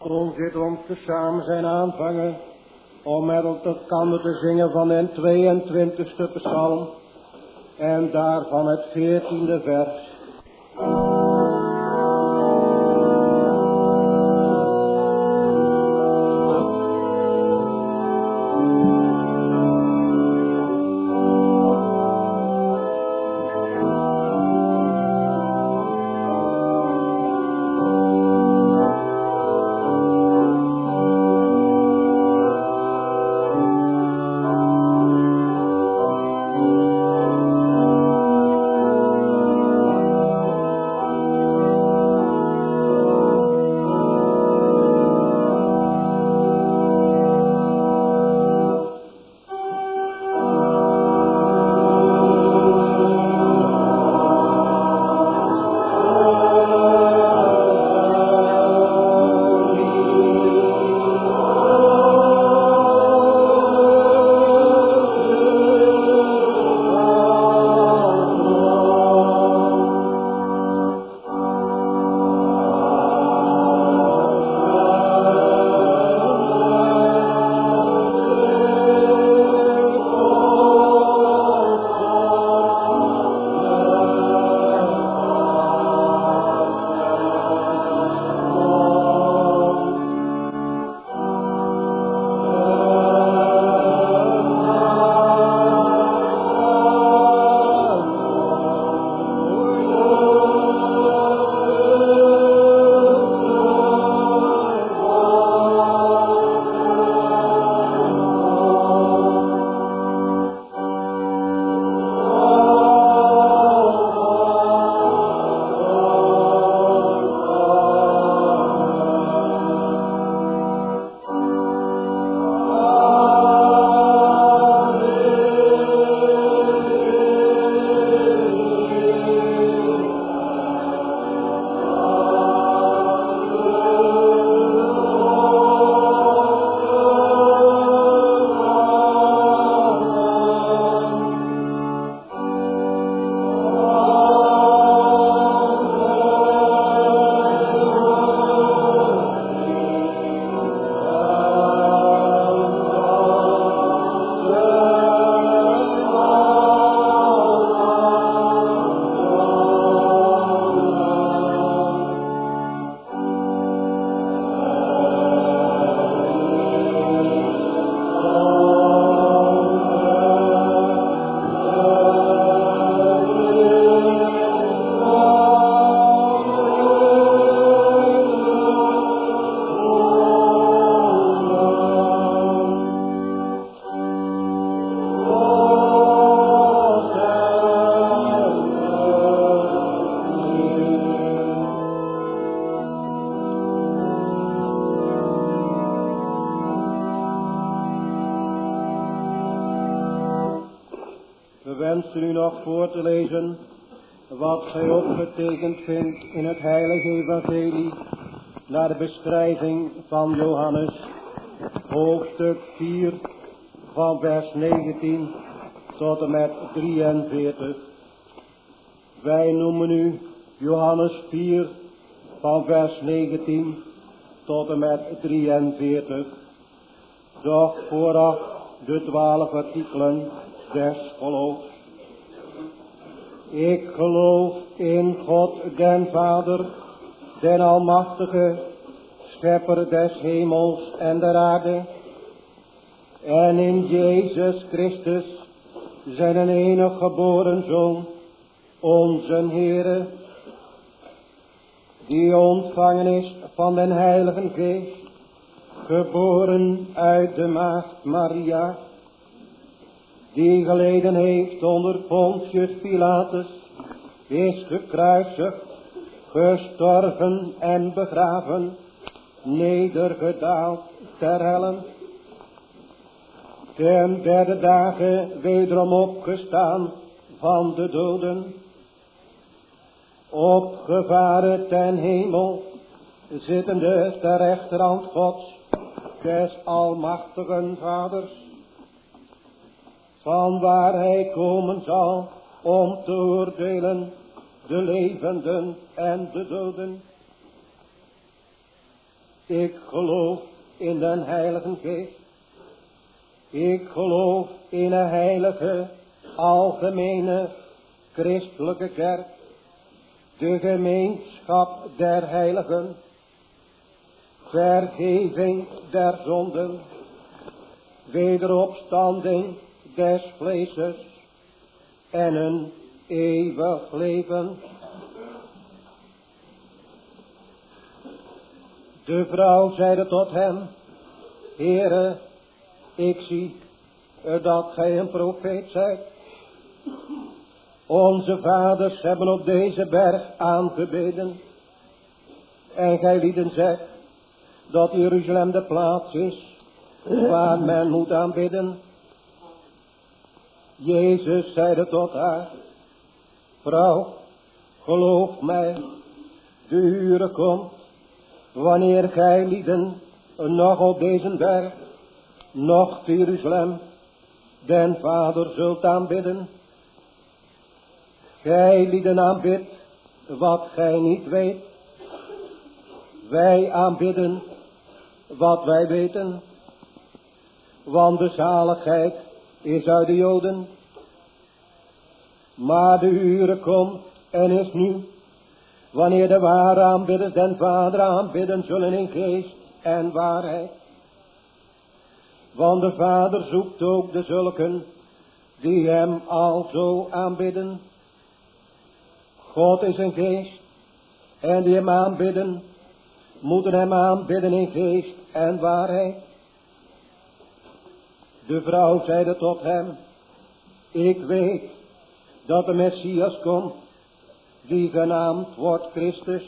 Ons dit om te samen zijn aanvangen om met elkaar te zingen van de 22e psalm en daarvan het 14e vers. Gij opgetekend vindt in het heilige evangelie naar de beschrijving van Johannes, hoofdstuk 4 van vers 19 tot en met 43. Wij noemen nu Johannes 4 van vers 19 tot en met 43. Doch vooraf de twaalf artikelen des geloofs. Ik geloof in God den Vader, den Almachtige, Schepper des hemels en der aarde, en in Jezus Christus, zijn enig geboren Zoon, onze Heere, die ontvangen is van den Heiligen Geest, geboren uit de Maagd Maria, die geleden heeft onder Pontius Pilatus, is gekruisigd, gestorven en begraven, nedergedaald ter hellen. Ten derde dagen wederom opgestaan van de doden, opgevaren ten hemel, zittende ter rechterhand Gods, des almachtigen Vaders, van waar hij komen zal om te oordelen de levenden en de doden. Ik geloof in den heilige geest. Ik geloof in een heilige, algemene, christelijke kerk. De gemeenschap der heiligen. Vergeving der zonden. Wederopstanding des vleeses. En een eeuwig leven. De vrouw zeide tot hem, Heere, ik zie dat gij een profeet zijt. Onze vaders hebben op deze berg aangebeden. En gij lieden zegt dat Jeruzalem de plaats is waar men moet aanbidden. Jezus zeide tot haar, vrouw, geloof mij, de uren komt wanneer gij lieden nog op deze berg, nog Jeruzalem, den Vader zult aanbidden. Gij lieden aanbidt wat gij niet weet. Wij aanbidden wat wij weten. Want de zaligheid is uit de Joden. Maar de uren komt en is nu Wanneer de ware aanbidders den Vader aanbidden zullen in geest en waarheid. Want de Vader zoekt ook de zulken die hem al zo aanbidden. God is een geest en die hem aanbidden moeten hem aanbidden in geest en waarheid. De vrouw zeide tot hem, ik weet dat de Messias komt die genaamd wordt Christus.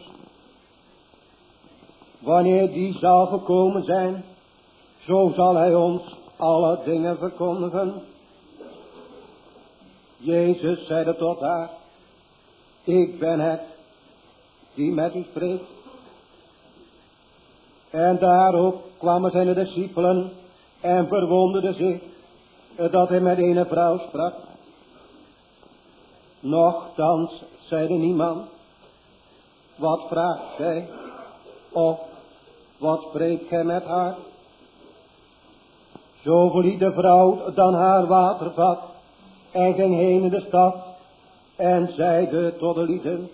Wanneer die zal gekomen zijn, zo zal hij ons alle dingen verkondigen. Jezus zeide tot haar, ik ben het die met u spreekt. En daarop kwamen zijn discipelen en verwonderden zich dat hij met een vrouw sprak. Nochtans zeide niemand, wat vraagt gij? Of wat spreekt gij met haar? Zo verliet de vrouw dan haar watervat en ging heen in de stad en zeide tot de lieden,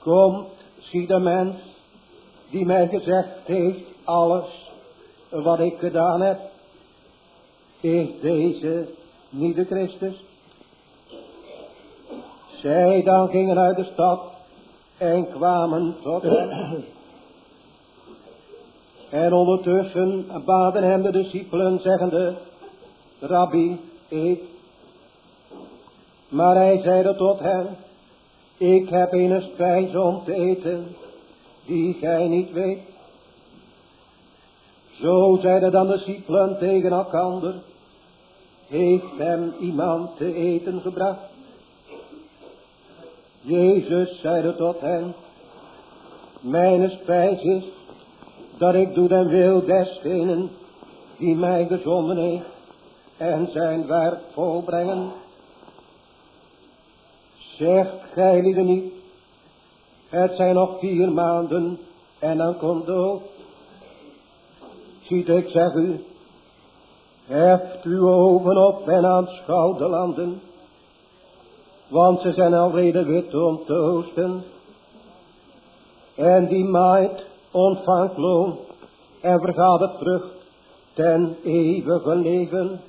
Komt, zie de mens die mij gezegd heeft alles wat ik gedaan heb. Is deze niet de Christus? Zij dan gingen uit de stad en kwamen tot hem. En ondertussen baden hem de discipelen zeggende, Rabbi, eet. Maar hij zeide tot hen, ik heb een spijs om te eten, die gij niet weet. Zo zeiden dan de discipelen tegen elkander, heeft hem iemand te eten gebracht? Jezus zeide tot hen, mijn spijs is dat ik doe den wil desgenen die mij gezonden heeft en zijn werk volbrengen. Zegt gij niet, het zijn nog vier maanden en dan komt dood. Ziet ik zeg u, heft uw ogen op en aanschouw de landen want ze zijn alweer wit om te oosten. En die maait ontvangt loon en vergaat het vrucht ten eeuwige leven.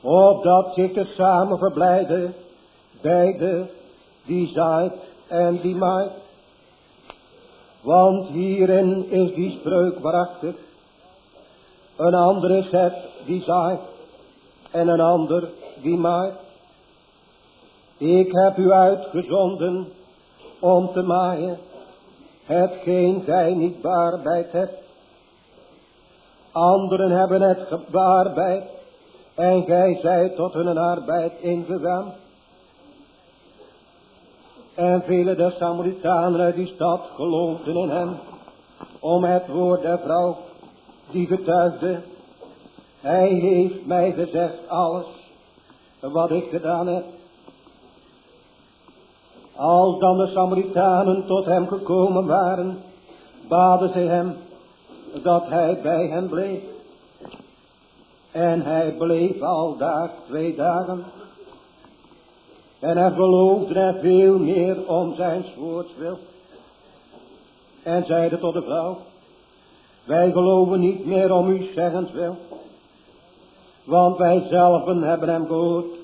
Opdat zich te samen verblijden, beide die zaait en die maait. Want hierin is die spreuk waarachtig. Een ander is het die zaait en een ander die maait. Ik heb u uitgezonden om te maaien hetgeen gij niet bearbeid hebt. Anderen hebben het bearbeid en gij zijt tot hun arbeid ingegaan. En vele der Samaritanen uit die stad geloofden in hem, om het woord der vrouw, die getuigde, hij heeft mij gezegd alles wat ik gedaan heb. Als dan de Samaritanen tot hem gekomen waren, baden zij hem dat hij bij hen bleef. En hij bleef al daar twee dagen. En hij geloofde er veel meer om zijn woords wil. En zeide tot de vrouw, wij geloven niet meer om uw zeggens wil. Want wij zelven hebben hem gehoord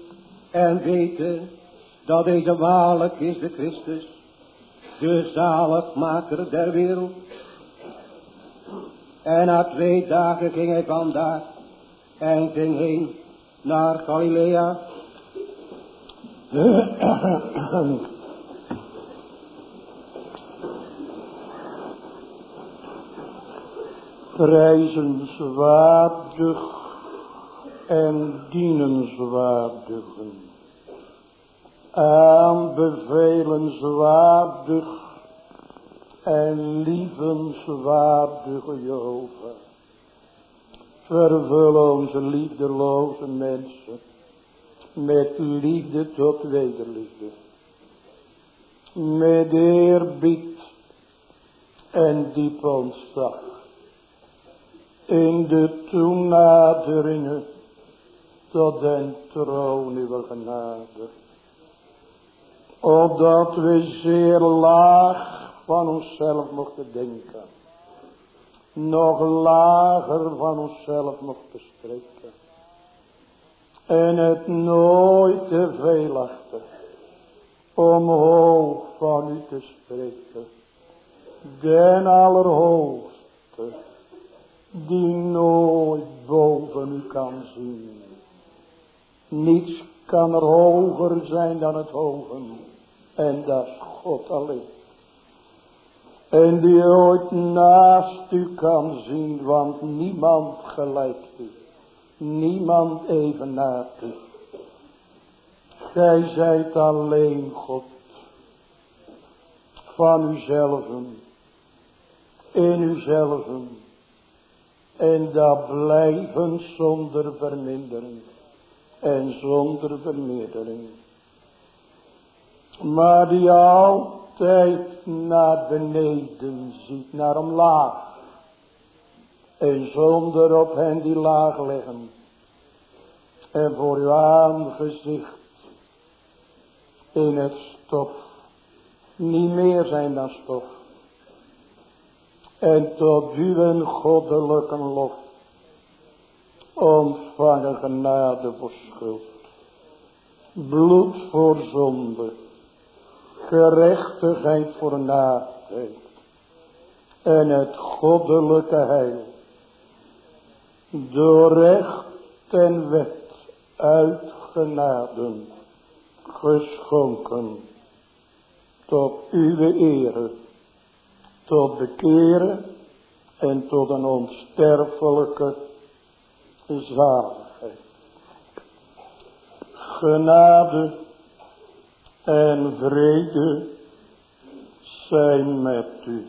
en weten dat deze waarlijk is de Christus, de zaligmaker der wereld. En na twee dagen ging hij vandaar en ging heen naar Galilea. prijzenswaardig en dienenswaardigen, aanbevelenswaardig en lievenswaardige Jehovah. Vervul onze liefdeloze mensen met liefde tot wederliefde. Met eerbied en diep ontzag. In de toenaderingen tot den troon uw genade. Opdat we zeer laag van onszelf mochten denken. Nog lager van onszelf mochten spreken. En het nooit te veel achter. Omhoog van u te spreken. Den allerhoogste. Die nooit boven u kan zien. Niets kan er hoger zijn dan het hogen. En dat is God alleen. En die ooit naast u kan zien, want niemand gelijkt u. Niemand even naast u. Gij zijt alleen God. Van uzelven. In uzelven. En dat blijven zonder vermindering. En zonder vermeerdering. Maar die altijd naar beneden ziet, naar omlaag. En zonder op hen die laag liggen. En voor uw aangezicht in het stof. Niet meer zijn dan stof. En tot uw goddelijke lof. Ontvangen genade voor schuld. Bloed voor zonde gerechtigheid voor naarheid en het goddelijke heil, door recht en wet uitgenaden, geschonken, tot uw ere, tot bekeren en tot een onsterfelijke zaligheid. Genade en vrede zijn met u.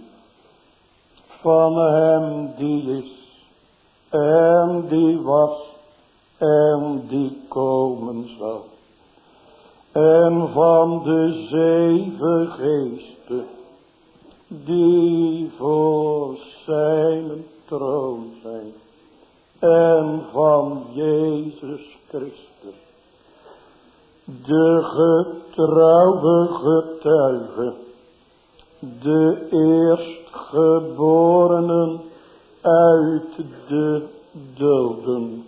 Van hem die is en die was en die komen zal. En van de zeven geesten die voor zijn troon zijn. En van Jezus Christus de getrouwe getuige, de eerstgeborenen uit de doden,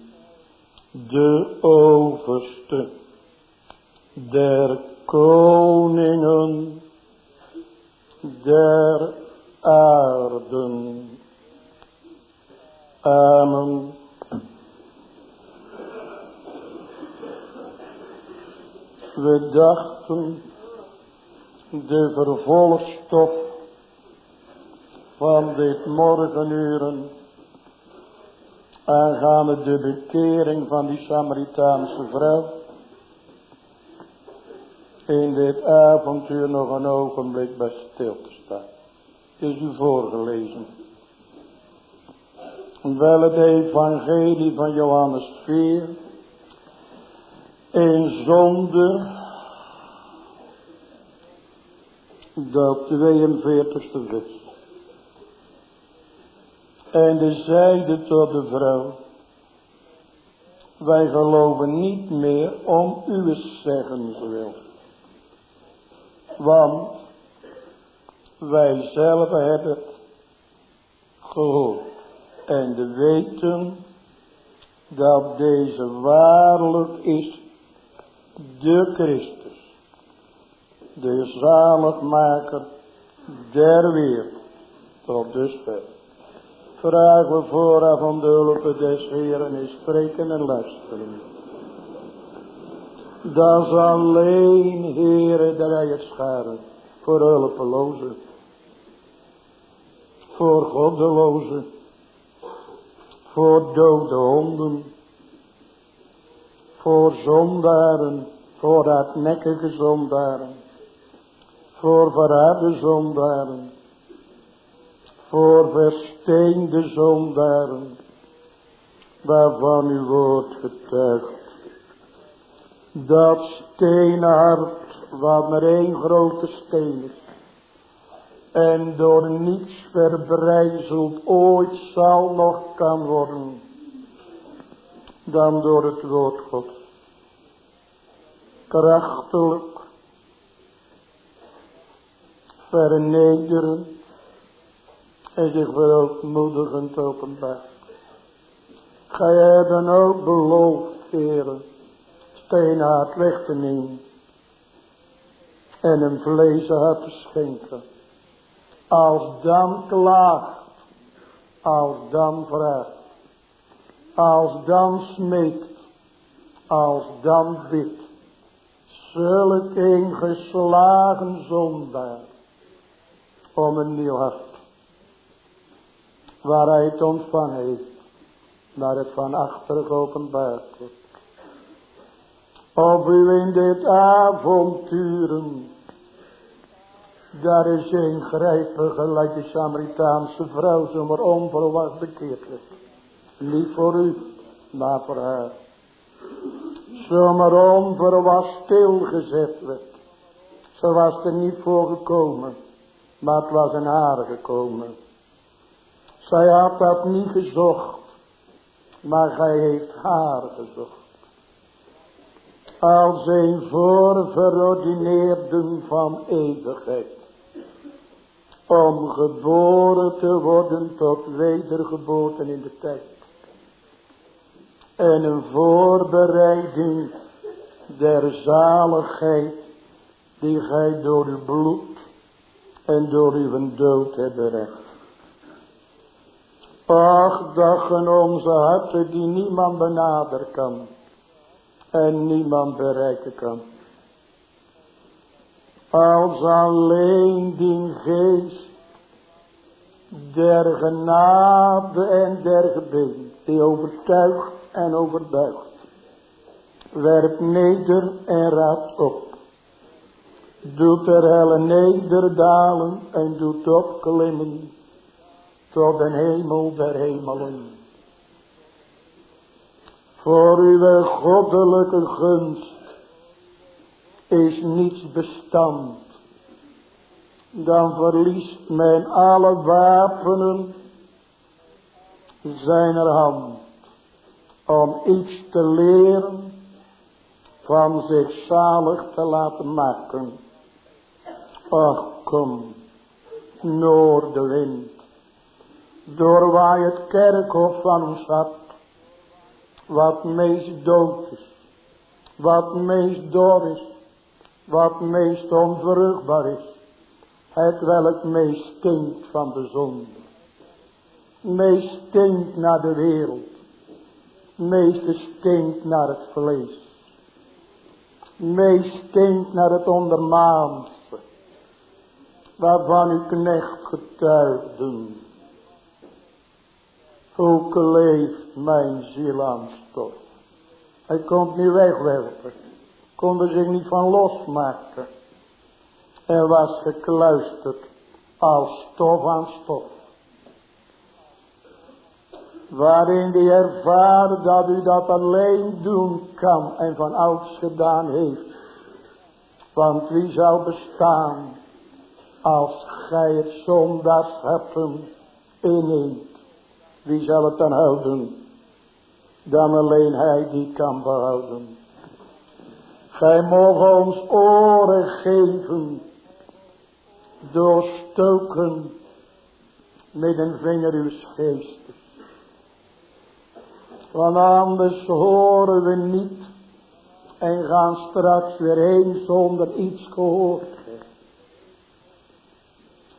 de overste der koningen der aarden. Amen. We dachten de vervolgstof van dit morgenuren aangaande de bekering van die Samaritaanse vrouw in dit avontuur nog een ogenblik bij stil te staan. Is u voorgelezen. Wel het evangelie van Johannes 4 in zonde de 42ste vers. En de zeide tot de vrouw, wij geloven niet meer om uw zeggens wil. Want wij zelf hebben gehoord. En weten dat deze waarlijk is de Christus. De zaligmaker der wereld. Tot dusver. Vragen we vooraf om de hulp des Heeren in spreken en luisteren. Dat is alleen, Heere, dat wij het scharen voor hulpelozen. Voor goddelozen. Voor dode honden. Voor zondaren. Voor hardnekkige zondaren. Voor verraden zondaren voor versteende zondaren, waarvan uw woord getuigt. Dat steenhart, wat maar één grote steen is, en door niets verbrijzeld ooit zal nog kan worden, dan door het woord God. Krachtelijk, vernederend, en zich verootmoedigend openbaar. Gij hebben ook beloofd, heren, steenhart weg te nemen en een vleeshart te schenken. Als dan klaagt, als dan vraagt, als dan smeekt, als dan bidt, zulk een geslagen zondaar om een nieuw hart waar hij het ontvangen heeft, naar het van achter geopenbaard wordt. Of u in dit avonturen, daar is een grijpen gelijk de Samaritaanse vrouw zomaar onverwacht bekeerd werd. Niet voor u, maar voor haar. Zomaar onverwacht stilgezet werd. Ze was er niet voor gekomen, maar het was in haar gekomen. Zij had dat niet gezocht. Maar gij heeft haar gezocht. Als een voorverordineerden van eeuwigheid. Om geboren te worden tot wedergeboorte in de tijd. En een voorbereiding der zaligheid die gij door uw bloed en door uw dood hebt bereikt. Ach, dagen onze harten die niemand benaderen kan. En niemand bereiken kan. Als alleen die geest der genade en der. Die overtuigt en overbuigt. Werpt neder en raadt op. Doet er helle nederdalen en doet opklimmen tot de hemel der hemelen. Voor uw goddelijke gunst is niets bestand. Dan verliest men alle wapenen zijner hand. Om iets te leren van zich zalig te laten maken. Ach kom, noordenwind door waar het kerkhof van ons had, wat meest dood is, wat meest dor is, wat meest onvruchtbaar is, het welk meest stinkt van de zonde, meest stinkt naar de wereld, meest stinkt naar het vlees, meest stinkt naar het ondermaanse, waarvan uw knecht getuigden hoe leeft mijn ziel aan stof. Hij kon het niet wegwerpen. Kon er zich niet van losmaken. En was gekluisterd als stof aan stof. Waarin die ervaart dat u dat alleen doen kan en van ouds gedaan heeft. Want wie zou bestaan Als gij het zondags hebt inneemt. Wie zal het dan houden? Dan alleen hij die kan behouden. Gij mogen ons oren geven. Doorstoken met een vinger uw geestes. Want anders horen we niet en gaan straks weer heen zonder iets gehoord.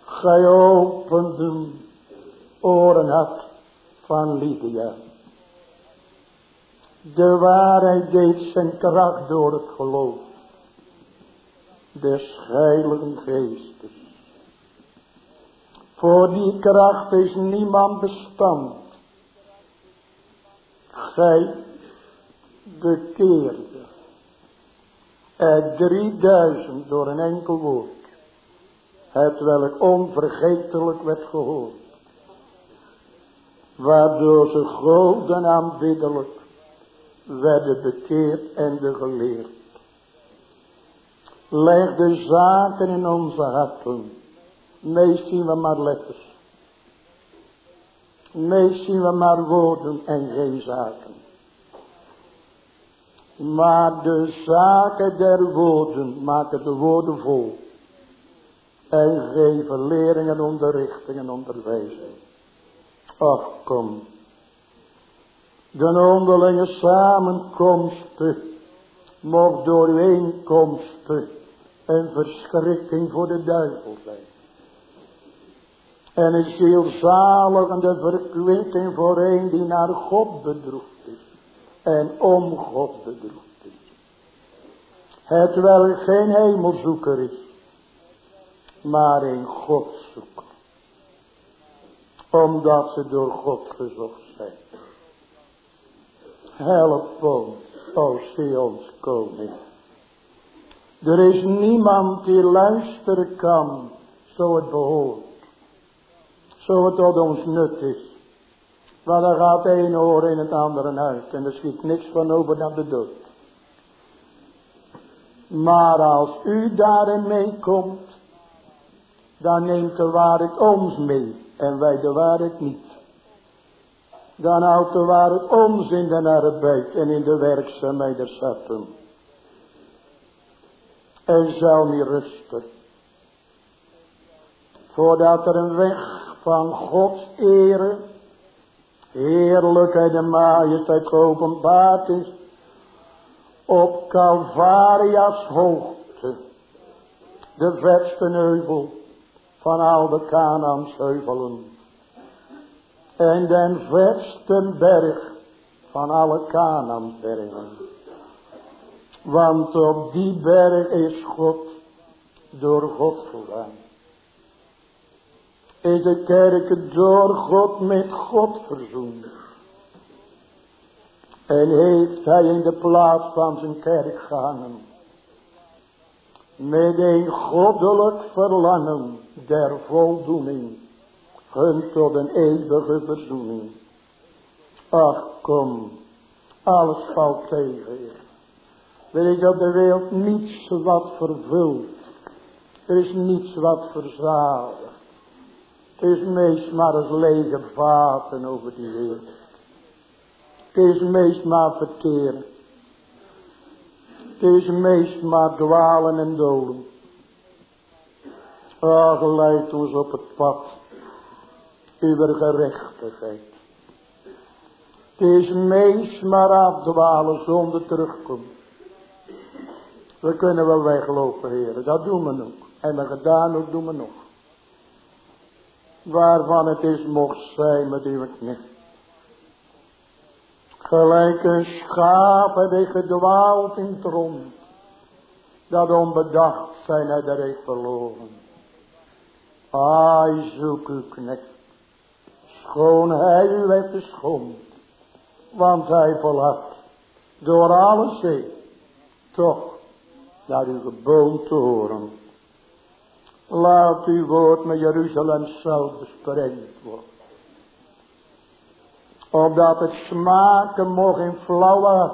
Gij opende oren had van Lydia. De waarheid deed zijn kracht door het geloof. Des heiligen geestes. Voor die kracht is niemand bestand. Gij bekeerde er 3000 door een enkel woord. Het welk onvergetelijk werd gehoord. Waardoor ze groot en aanbiddelijk werden bekeerd en de geleerd. Leg de zaken in onze harten. Meest zien we maar letters. Meest zien we maar woorden en geen zaken. Maar de zaken der woorden maken de woorden vol. En geven leringen, onderrichtingen en onderwijzing. Ach kom. De onderlinge samenkomsten. Mocht door inkomsten een verschrikking voor de duivel zijn. En een zielzaligende verkwikking voor een die naar God bedroefd is en om God bedroefd is. Het wel geen hemelzoeker is, maar een Godzoeker. Omdat ze door God gezocht zijn. Help ons, o ons koning. Er is niemand die luisteren kan, zo het behoort. Zo het tot ons nut is. Maar dan gaat de ene oor in het andere uit. En er schiet niks van over dan de dood. Maar als u daarin meekomt. Dan neemt de waarheid ons mee. En wij de waarheid niet. Dan houdt de waarheid ons in de arbeid en in de werkzaamheden zetten. En zal niet rusten. Voordat er een weg van Gods ere. Heerlijkheid en majesteit geopenbaard is op Calvarias hoogte, de verste heuvel van al de Kanaans en den verste berg van alle Kanaanbergen. Want op die berg is God door God gegaan is de kerk door God met God verzoend. En heeft hij in de plaats van zijn kerk gehangen. Met een goddelijk verlangen der voldoening. Hun tot een eeuwige verzoening. Ach kom, alles valt tegen. Er is op de wereld niets wat vervult. Er is niets wat verzadigt. Het is meest maar als lege vaten over die wereld. Het is meest maar verteren. Het is meest maar dwalen en dolen. Ach, leid ons op het pad. Uw gerechtigheid. Het is meest maar afdwalen zonder terugkomen. We kunnen wel weglopen, heren. Dat doen we nog. En we gedaan ook doen we nog waarvan het is mocht zijn met uw knecht. Gelijk een schaap heb ik gedwaald in het rond, dat onbedacht zijn hij heeft verloren. Ai, zoek uw knecht, schoon hij u werd geschond, want hij volhard door alles zee, toch naar uw geboom te horen. Laat uw woord met Jeruzalem zelf bespreekt worden. Opdat het smaken mocht in flauwe.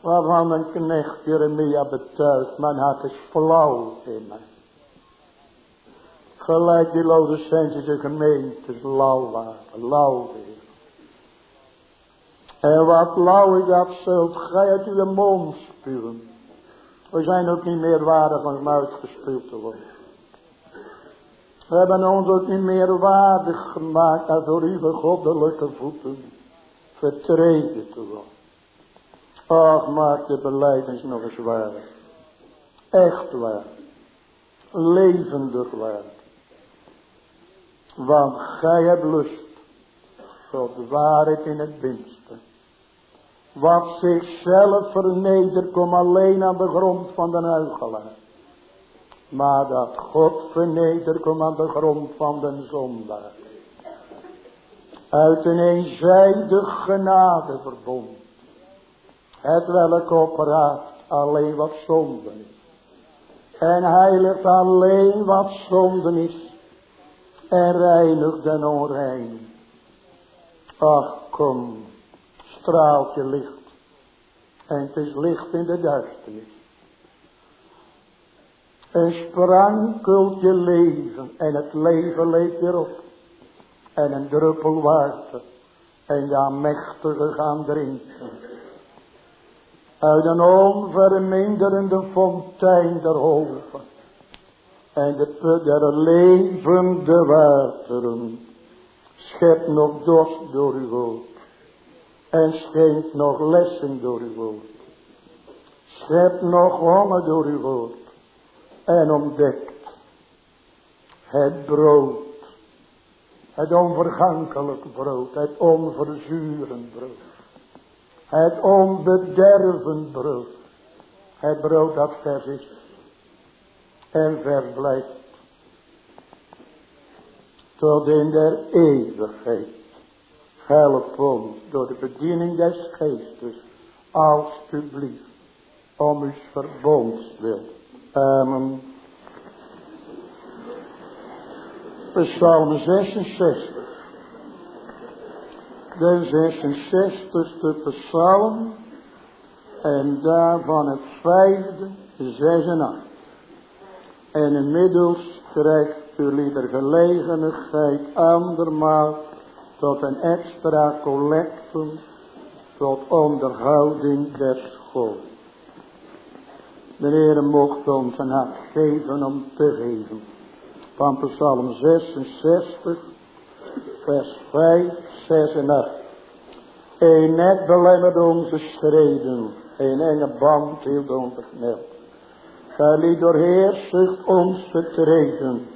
Waarvan een knecht Jeremia betuigt. Mijn hart is flauw in mij. Gelijk die Lodescentische gemeentes lauw waren, lauw weer. En wat lauw is dat zult gij uit uw mond spuwen. We zijn ook niet meer waardig om uitgespuwd te worden. We hebben ons ook niet meer waardig gemaakt door uw goddelijke voeten vertreden te worden. Ach, maak de beleidens nog eens waar. Echt waar. Levendig waar. Want gij hebt lust tot waarheid in het binnenste. Wat zichzelf vernedert, komt alleen aan de grond van de huigelaar. Maar dat God vernedert, komt aan de grond van de zondaar. Uit een eenzijdig genadeverbond. Het welk opraapt alleen wat zonden is. En heiligt alleen wat zonden is. En reinigt den onrein. Ach kom, straaltje licht. En het is licht in de duisternis. Een sprankeltje leven en het leven leeft weer op. En een druppel water en ja mechtige gaan drinken. Uit een onverminderende fontein der hoven. En de put der levende wateren schept nog dorst door uw woord. En schenkt nog lessen door uw woord. Schept nog honger door uw woord. En ontdekt het brood. Het onvergankelijk brood. Het onverzurend brood. Het onbedervend brood. Het brood dat vers is. En vers blijft. Tot in der eeuwigheid. Help ons door de bediening des geestes. Alsjeblieft. Om uw verbonds wil. Amen. Psalm 66. De 66ste psalm. En daarvan het vijfde, zes en acht. En inmiddels krijgt u liever gelegenheid andermaal tot een extra collectum tot onderhouding der school. De Heer mocht ons een hart geven om te geven. Van Psalm 66, vers 5, 6 en 8. Een net belemmerde onze schreden, een enge band hield ons knelt. Gij liet door heersucht ons vertreden,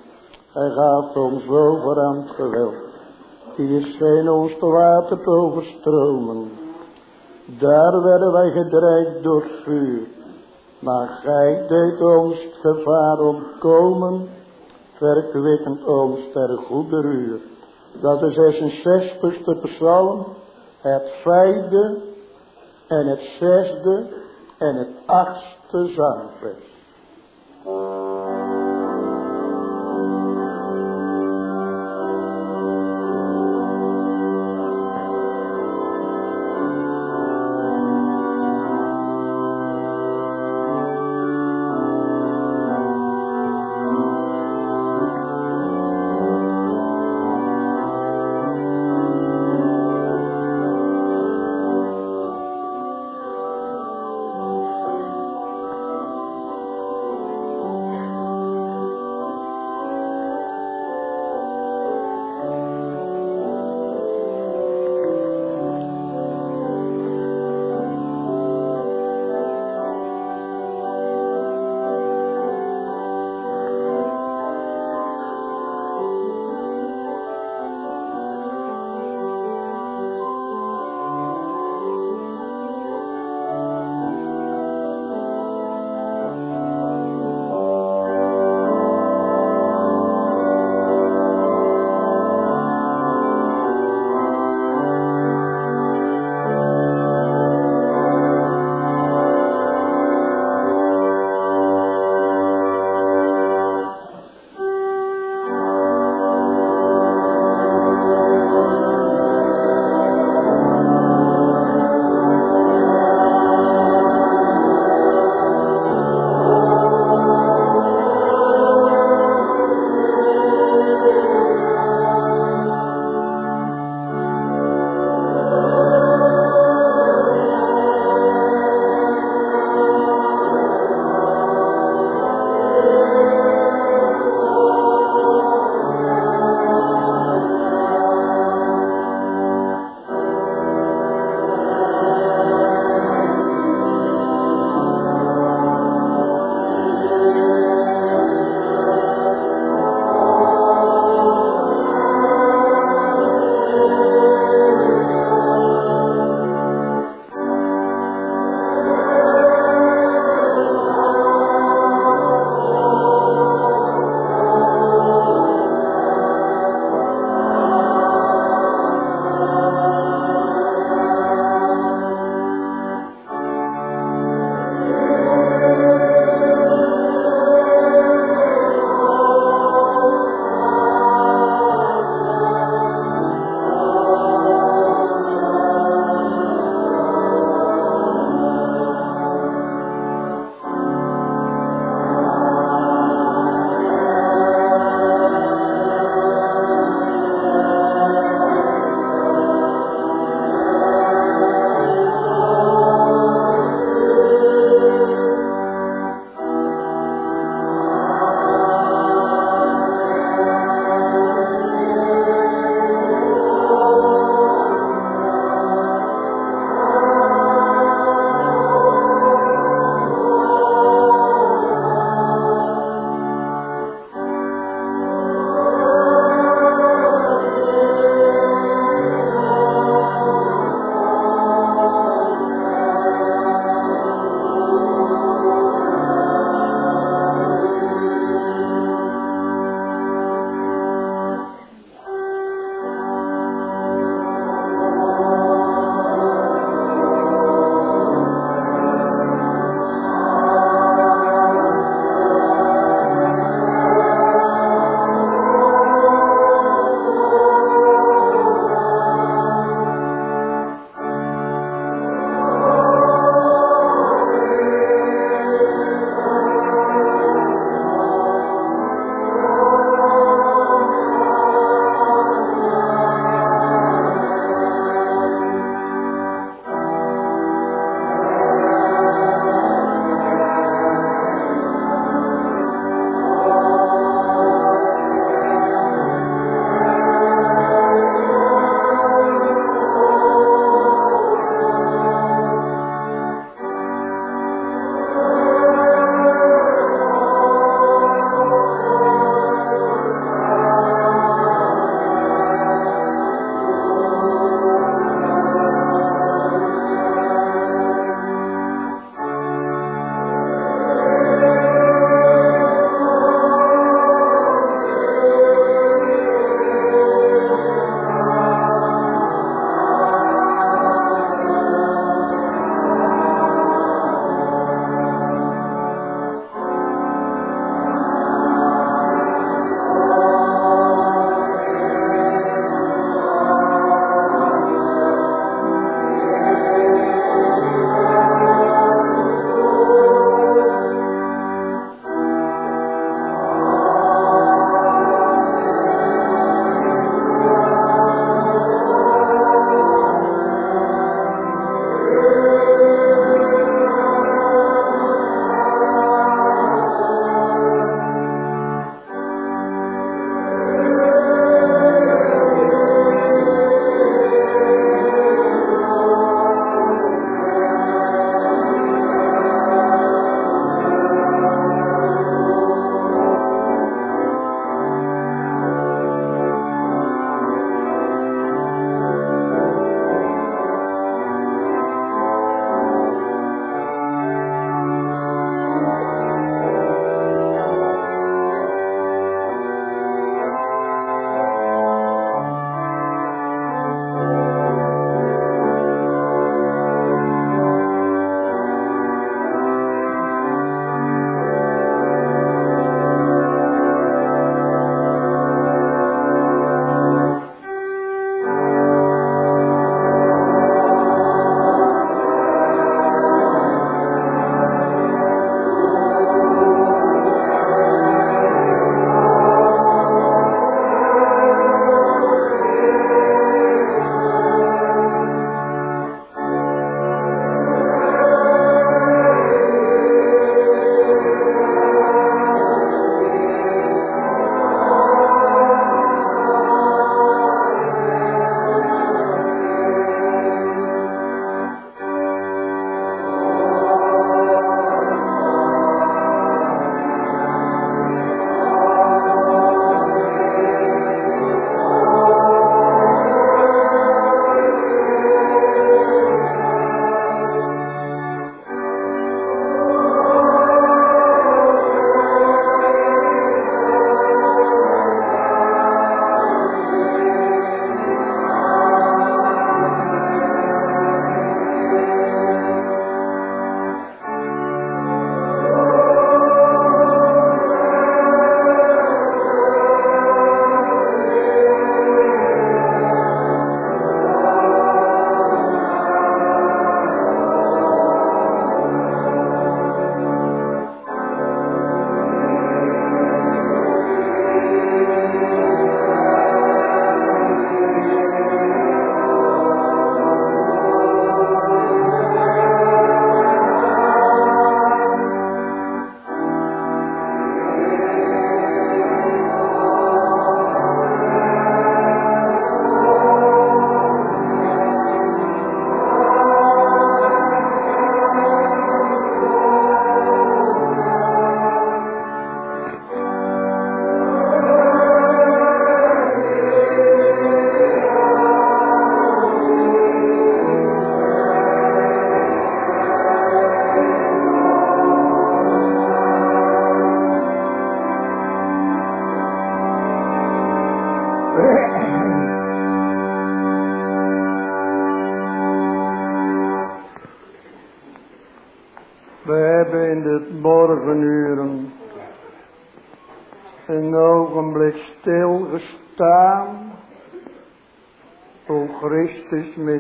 hij gaf ons over aan het geweld. Hier scheen ons te water te overstromen. Daar werden wij gedreigd door vuur. Maar gij deed ons het gevaar ontkomen, verkwikkend ons ter goede uur. Dat is 66ste psalm, het vijfde en het zesde en het achtste zangvers.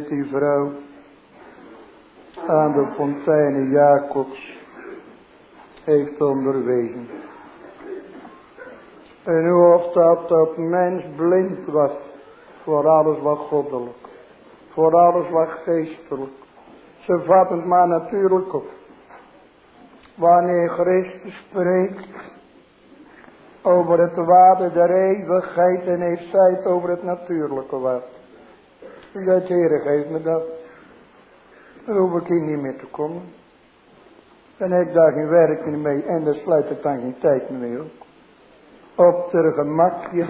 Die vrouw aan de fonteinen Jacobs heeft onderwezen. En hoe of dat dat mens blind was voor alles wat goddelijk, voor alles wat geestelijk. Ze vatten het maar natuurlijk op. Wanneer Christus spreekt over het water der eeuwigheid en heeft zij het over het natuurlijke water. U zegt, Heer, geef me dat. Dan hoef ik hier niet meer te komen. Dan heb ik daar geen werk meer mee en dan sluit ik dan geen tijd meer mee op. Op ter gemakje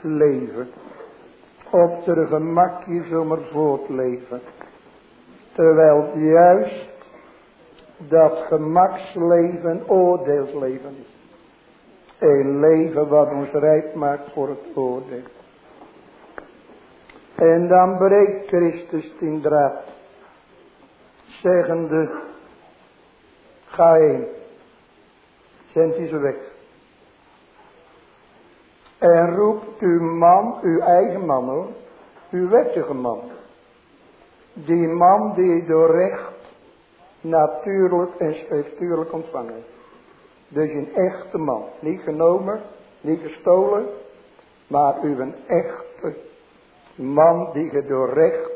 leven. Op ter gemakje zomaar voortleven. Terwijl juist dat gemaksleven oordeelsleven is. Een leven wat ons rijp maakt voor het oordeel. En dan breekt Christus in draad. Zeggende. Ga heen. Zendt hij ze weg. En roept uw man, uw eigen man hoor. Uw wettige man. Die man die door recht natuurlijk en spirituelijk ontvangen. Dus een echte man. Niet genomen, niet gestolen. Maar u een echte man die je door recht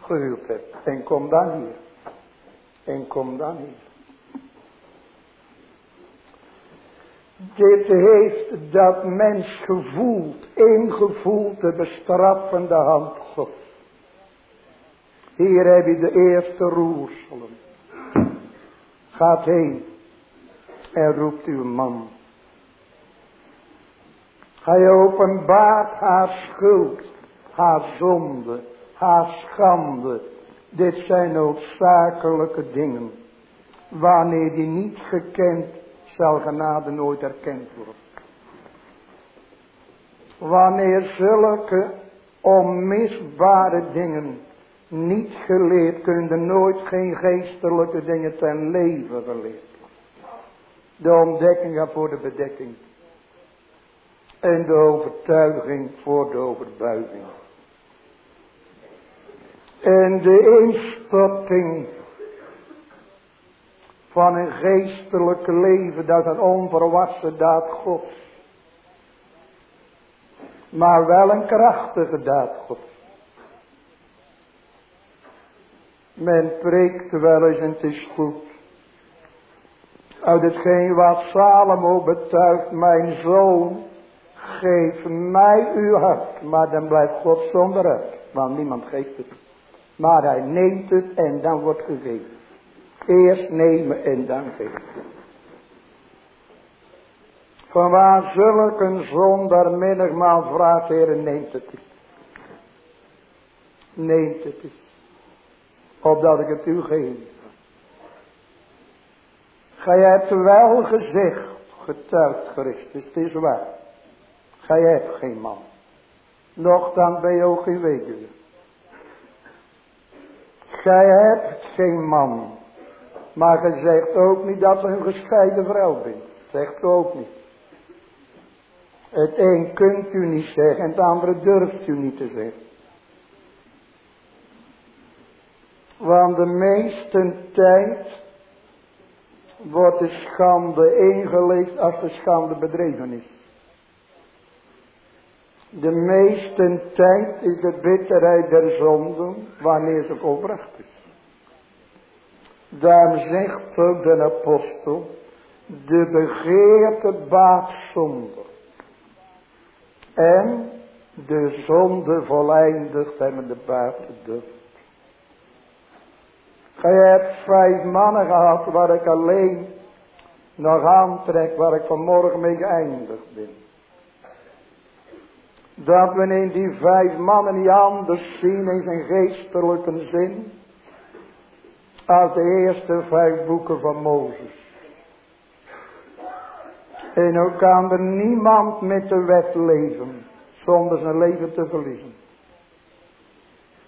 gehuwd hebt. En kom dan hier. En kom dan hier. Dit heeft dat mens gevoeld, ingevoeld de bestraffende hand God. Hier heb je de eerste roerselen. Gaat heen en roept uw man. Hij openbaart haar schuld, haar zonde, haar schande. Dit zijn noodzakelijke dingen. Wanneer die niet gekend, zal genade nooit erkend worden. Wanneer zulke onmisbare dingen niet geleerd, kunnen nooit geen geestelijke dingen ten leven geleerd. De ontdekking voor de bedekking. En de overtuiging voor de overbuiging. En de instorting van een geestelijke leven, dat een onverwassen daad Gods. Maar wel een krachtige daad Gods. Men preekt wel eens en het is goed. Uit hetgeen wat Salomo betuigt, mijn zoon, geef mij uw hart. Maar dan blijft God zonder hart, want niemand geeft het. Maar hij neemt het en dan wordt gegeven. Eerst nemen en dan geven. Van waar zulk een zonder menigmaal vraagt, Heer, neemt het niet. Neemt het niet opdat ik het u geef. Gij hebt wel gezegd, getuigt Christus, het is waar. Gij hebt geen man. Nochtans ben je ook geen weduwe. Gij hebt geen man. Maar gij zegt ook niet dat je een gescheiden vrouw bent. Zegt ook niet. Het een kunt u niet zeggen en het andere durft u niet te zeggen. Want de meeste tijd wordt de schande ingeleefd als de schande bedreven is. De meeste tijd is de bitterheid der zonden wanneer ze volbracht is. Daarom zegt ook de apostel, de begeerte baat zonde. En de zonde voleindigt hem de baat durft. Gij hebt vijf mannen gehad waar ik alleen nog aantrek, waar ik vanmorgen mee geëindigd ben. Dat we in die vijf mannen niet anders zien in zijn geestelijke zin, als de eerste vijf boeken van Mozes. En ook kan er niemand met de wet leven, zonder zijn leven te verliezen.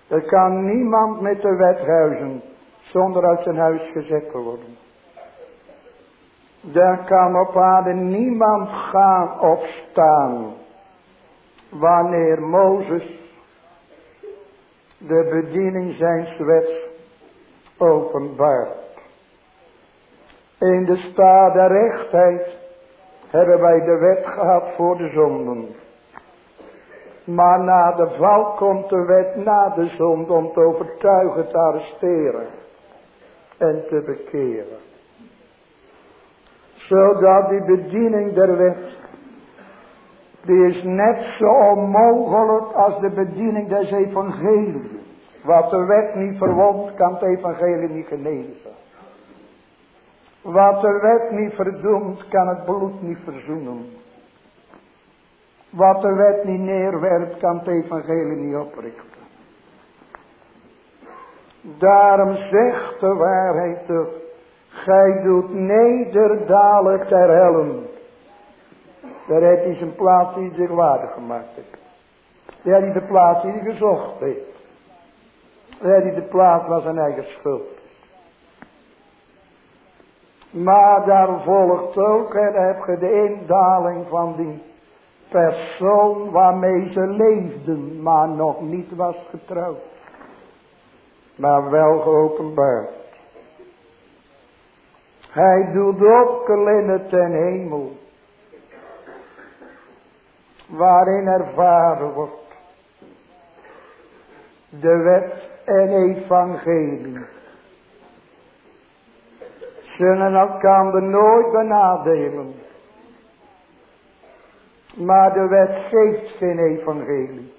Er kan niemand met de wet huizen zonder uit zijn huis gezet te worden. Er kan op aarde niemand gaan of staan wanneer Mozes de bediening zijn wets openbaart. In de staat der rechtheid hebben wij de wet gehad voor de zonden. Maar na de val komt de wet na de zonde om te overtuigen, te arresteren en te bekeren. Zodat die bediening der wet, die is net zo onmogelijk als de bediening des evangelie. Wat de wet niet verwond, kan het evangelie niet genezen. Wat de wet niet verdoemt, kan het bloed niet verzoenen. Wat de wet niet neerwerpt, kan het evangelie niet oprichten. Daarom zegt de waarheid gij doet nederdalen ter hellen. Daar heeft hij zijn plaats die zich waardig gemaakt heeft. Daar hij de plaats die gezocht heeft. Daar heeft de plaats was zijn eigen schuld. Maar daar volgt ook, en heb je de indaling van die persoon waarmee ze leefden, maar nog niet was getrouwd. Maar wel geopenbaard. Hij doet opklimmen ten hemel. Waarin ervaren wordt. De wet en evangelie zullen elkaar nooit benadelen. Maar de wet geeft geen evangelie.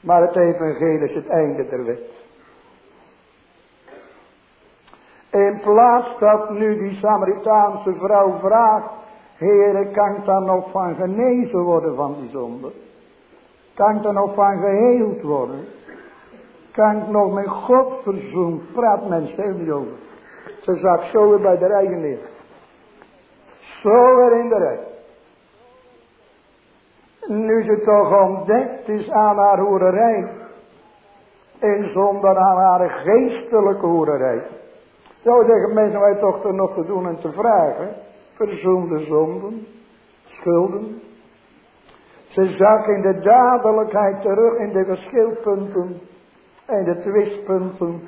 Maar het evangelie is het einde der wet. In plaats dat nu die Samaritaanse vrouw vraagt. Heere, kan ik dan nog van genezen worden van die zonde? Kan ik er nog van geheeld worden? Kan ik nog met God verzoend? Praat mensen heel niet over. Ze zat zo weer bij de eigen neer. Zo weer in de rij. Nu ze toch ontdekt is aan haar hoererij. En zonder aan haar geestelijke hoererij. Zo zeggen mensen wij toch er nog te doen en te vragen. Verzoende zonden. Schulden. Ze zag in de dadelijkheid terug in de verschilpunten. En de twistpunten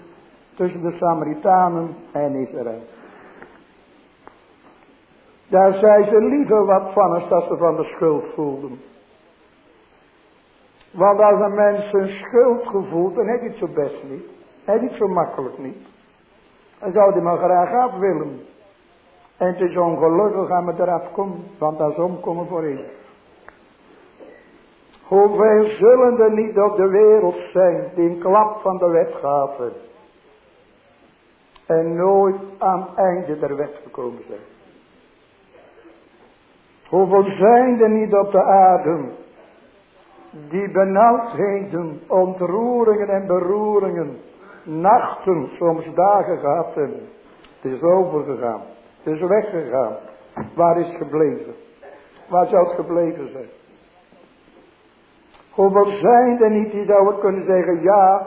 tussen de Samaritanen en Israël. Daar zei ze liever wat van als dat ze van de schuld voelden. Want als een mens zijn schuld gevoelt, dan heeft hij het zo best niet. Hij heeft het zo makkelijk niet. Dan zou hij maar graag af willen. En het is ongelukkig aan me eraf komen, want dat is omkomen voor één. Hoeveel zullen er niet op de wereld zijn die een klap van de wet gaven en nooit aan het einde der wet gekomen zijn. Hoeveel zijn er niet op de aarde die benauwdheden, ontroeringen en beroeringen, nachten, soms dagen gehad hebben. Het is overgegaan, is weggegaan. Waar is gebleven? Waar zou het gebleven zijn? Hoeveel zijn er niet die zouden kunnen zeggen, ja,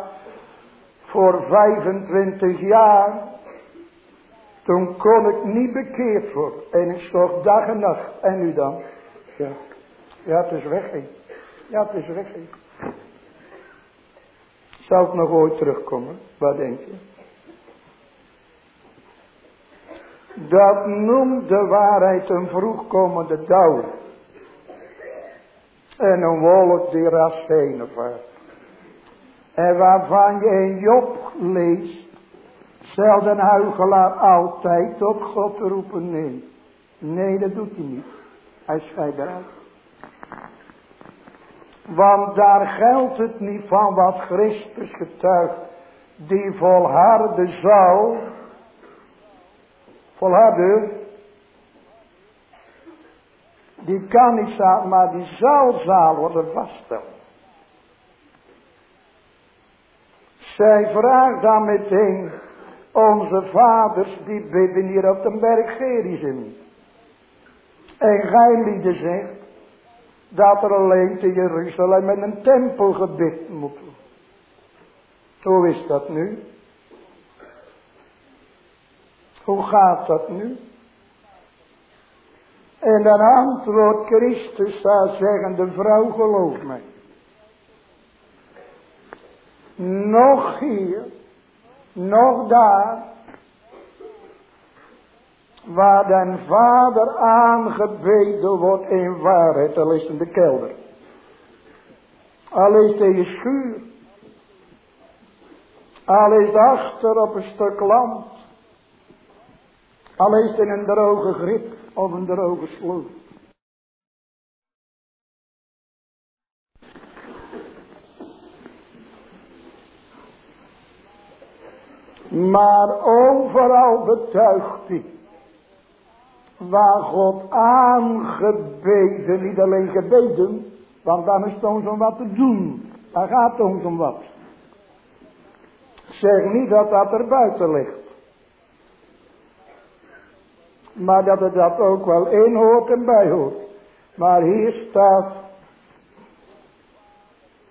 voor 25 jaar toen kon ik niet bekeerd worden. En ik sloeg dag en nacht. En nu dan? Ja. Ja, het is weg. Ja, het is weg. Zou ik nog ooit terugkomen? Wat denk je? Dat noemt de waarheid een vroegkomende dauw. En een wolk die ras vaart. En waarvan je in Job leest zal een huigelaar altijd tot God roepen? Nee. Nee, dat doet hij niet. Hij scheidt eruit. Want daar geldt het niet van wat Christus getuigt. Die volharden zou. Volharden. Die kan niet zaal, maar die zal worden vaststellen. Zij vraagt dan meteen. Onze vaders die bidden hier op de berg Gerizim. En gij lieden zegt, dat er alleen te Jeruzalem met een tempel gebid moet worden. Is dat nu? Hoe gaat dat nu? En dan antwoordt Christus daar zeggende, vrouw geloof mij. Nog hier, nog daar, waar den vader aangebeden wordt in waarheid, al is in de kelder. Al is in je schuur. Al is achter op een stuk land. Al is in een droge grip of een droge sloot. Maar overal betuigt hij. Waar God aangebeden, niet alleen gebeden, want dan is het om wat te doen. Dan gaat het ons om wat. Zeg niet dat dat er buiten ligt. Maar dat het dat ook wel inhoort en bijhoort. Maar hier staat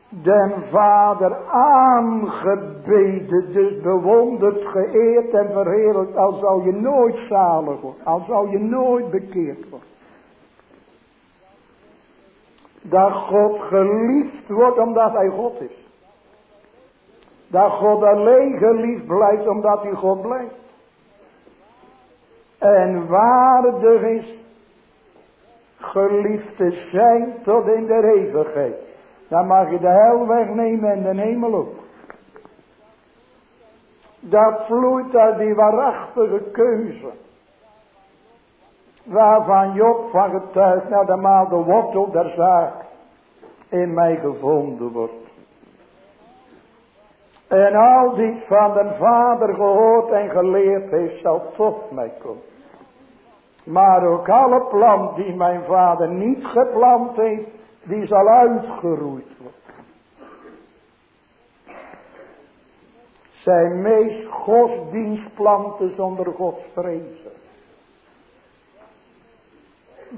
den vader aangebeden, dus bewonderd, geëerd en verheerlijkt, al zou je nooit zalig worden, al zou je nooit bekeerd worden. Dat God geliefd wordt omdat hij God is. Dat God alleen geliefd blijft omdat hij God blijft. En waardig is geliefd te zijn tot in de eeuwigheid. Dan mag je de hel wegnemen en de hemel ook. Dat vloeit uit die waarachtige keuze. Waarvan Job van getuigt, naar de maal de wortel der zaak in mij gevonden wordt. En al die van den Vader gehoord en geleerd heeft, zal tot mij komen. Maar ook alle plant die mijn vader niet geplant heeft, die zal uitgeroeid worden. Zijn meest godsdienstplanten zonder godsvrezen.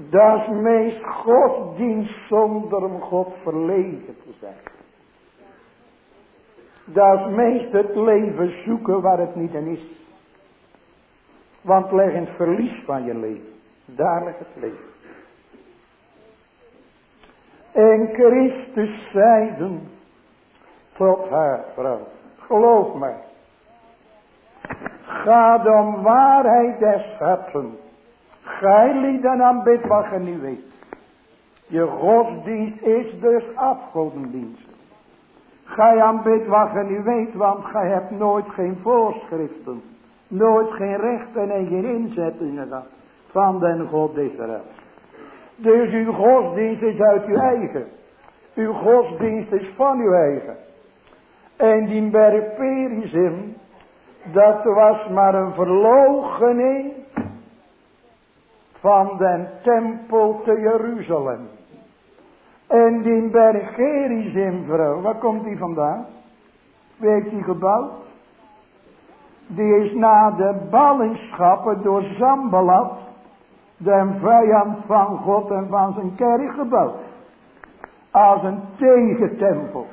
Dat is meest godsdienst zonder om God verlegen te zijn. Dat is meest het leven zoeken waar het niet in is. Want leg in het verlies van je leven. Daar ligt het leven. En Christus zeiden tot haar vrouw. Geloof mij. Ga dan waarheid des harten. Gij lieden aanbid wat je niet weet. Je godsdienst is dus afgodendienst. Gij aanbid wat je niet weet, want gij hebt nooit geen voorschriften. Nooit geen rechten en geen inzettingen gehad van den God Israël. Dus uw godsdienst is uit uw eigen. Uw godsdienst is van uw eigen. En die berg dat was maar een verloochening van den tempel te Jeruzalem. En die berg vrouw, waar komt die vandaan? Wie heeft die gebouwd? Die is na de ballingschappen door Zambalat de vijand van God en van zijn kerk gebouwd. Als een tegentempel.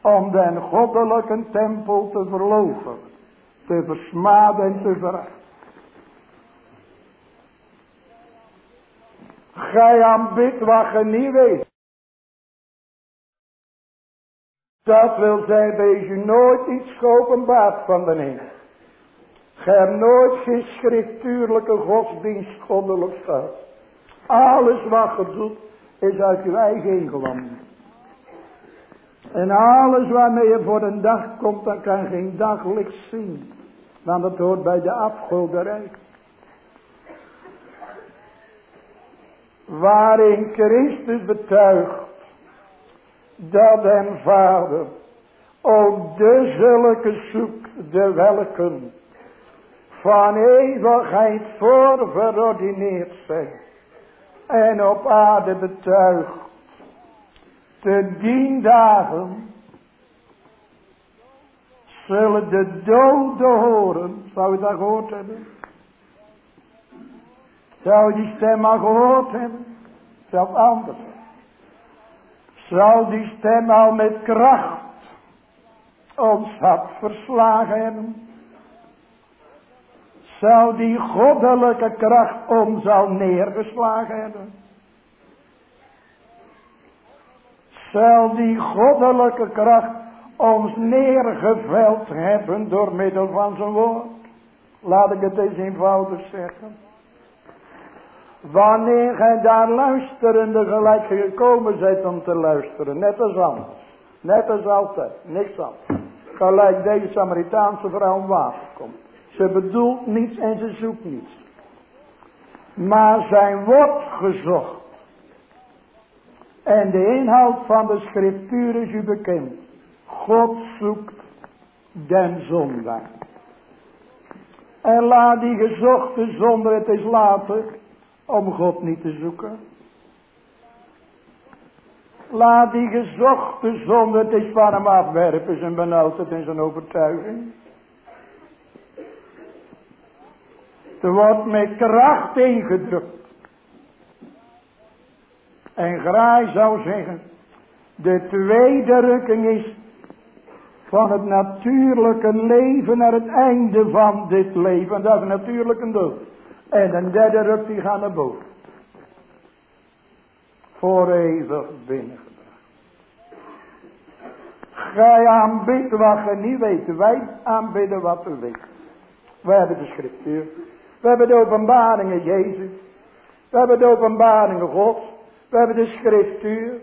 Om den goddelijke tempel te verloven. Te versmaden en te verachten. Gij aanbidt wat je niet weet. Dat wil zeggen dat je nooit iets geopenbaard van de hemel. Ge hebt nooit geen schriftuurlijke godsdienst goddelijk gehad. Alles wat je doet is uit je eigen ingewanden. En alles waarmee je voor een dag komt, dan kan geen daglicht zien. Want dat hoort bij de afgoderij. Waarin Christus betuigt dat den Vader ook de zulke zoekt, de welken van eeuwigheid voor verordineerd zijn. En op aarde betuigd. Te dien dagen zullen de doden horen. Zou je dat gehoord hebben? Zou die stem al gehoord hebben? Zelf anders. Zal die stem al met kracht ons had verslagen hebben. Zou die goddelijke kracht ons al neergeslagen hebben. Zal die goddelijke kracht ons neergeveld hebben door middel van zijn woord. Laat ik het eens eenvoudig zeggen. Wanneer gij daar luisterende gelijk gekomen zijt om te luisteren. Net als anders. Net als altijd. Niks anders. Gelijk deze Samaritaanse vrouw om water komt. Ze bedoelt niets en ze zoekt niets. Maar zij wordt gezocht. En de inhoud van de schriftuur is u bekend. God zoekt den zondaar. En laat die gezochte zonder het is later om God niet te zoeken. Laat die gezochte zonde het is van hem afwerpen zijn benauwdheid en zijn overtuiging. Er wordt met kracht ingedrukt. En Graai zou zeggen, de tweede rukking is van het natuurlijke leven naar het einde van dit leven. Dat is natuurlijk een dood. En een derde ruk die gaat naar boven. Voor eeuwig binnengebracht. Gij aanbidt wat je niet weet. Wij aanbidden wat we weten. We hebben de schriftuur. We hebben de openbaringen Jezus. We hebben de openbaringen God. We hebben de schriftuur.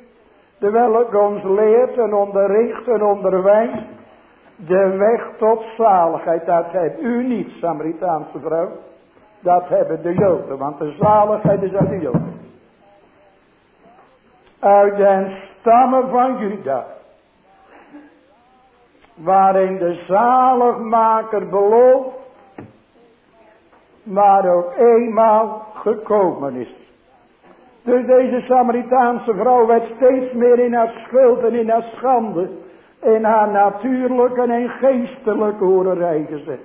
De welke ons leert en onderricht en onderwijst. De weg tot zaligheid. Dat hebt u niet, Samaritaanse vrouw. Dat hebben de Joden. Want de zaligheid is uit de Joden. Uit den stammen van Juda. Waarin de zaligmaker belooft. Maar ook eenmaal gekomen is. Dus deze Samaritaanse vrouw werd steeds meer in haar schuld en in haar schande. In haar natuurlijke en geestelijke hoererij gezet.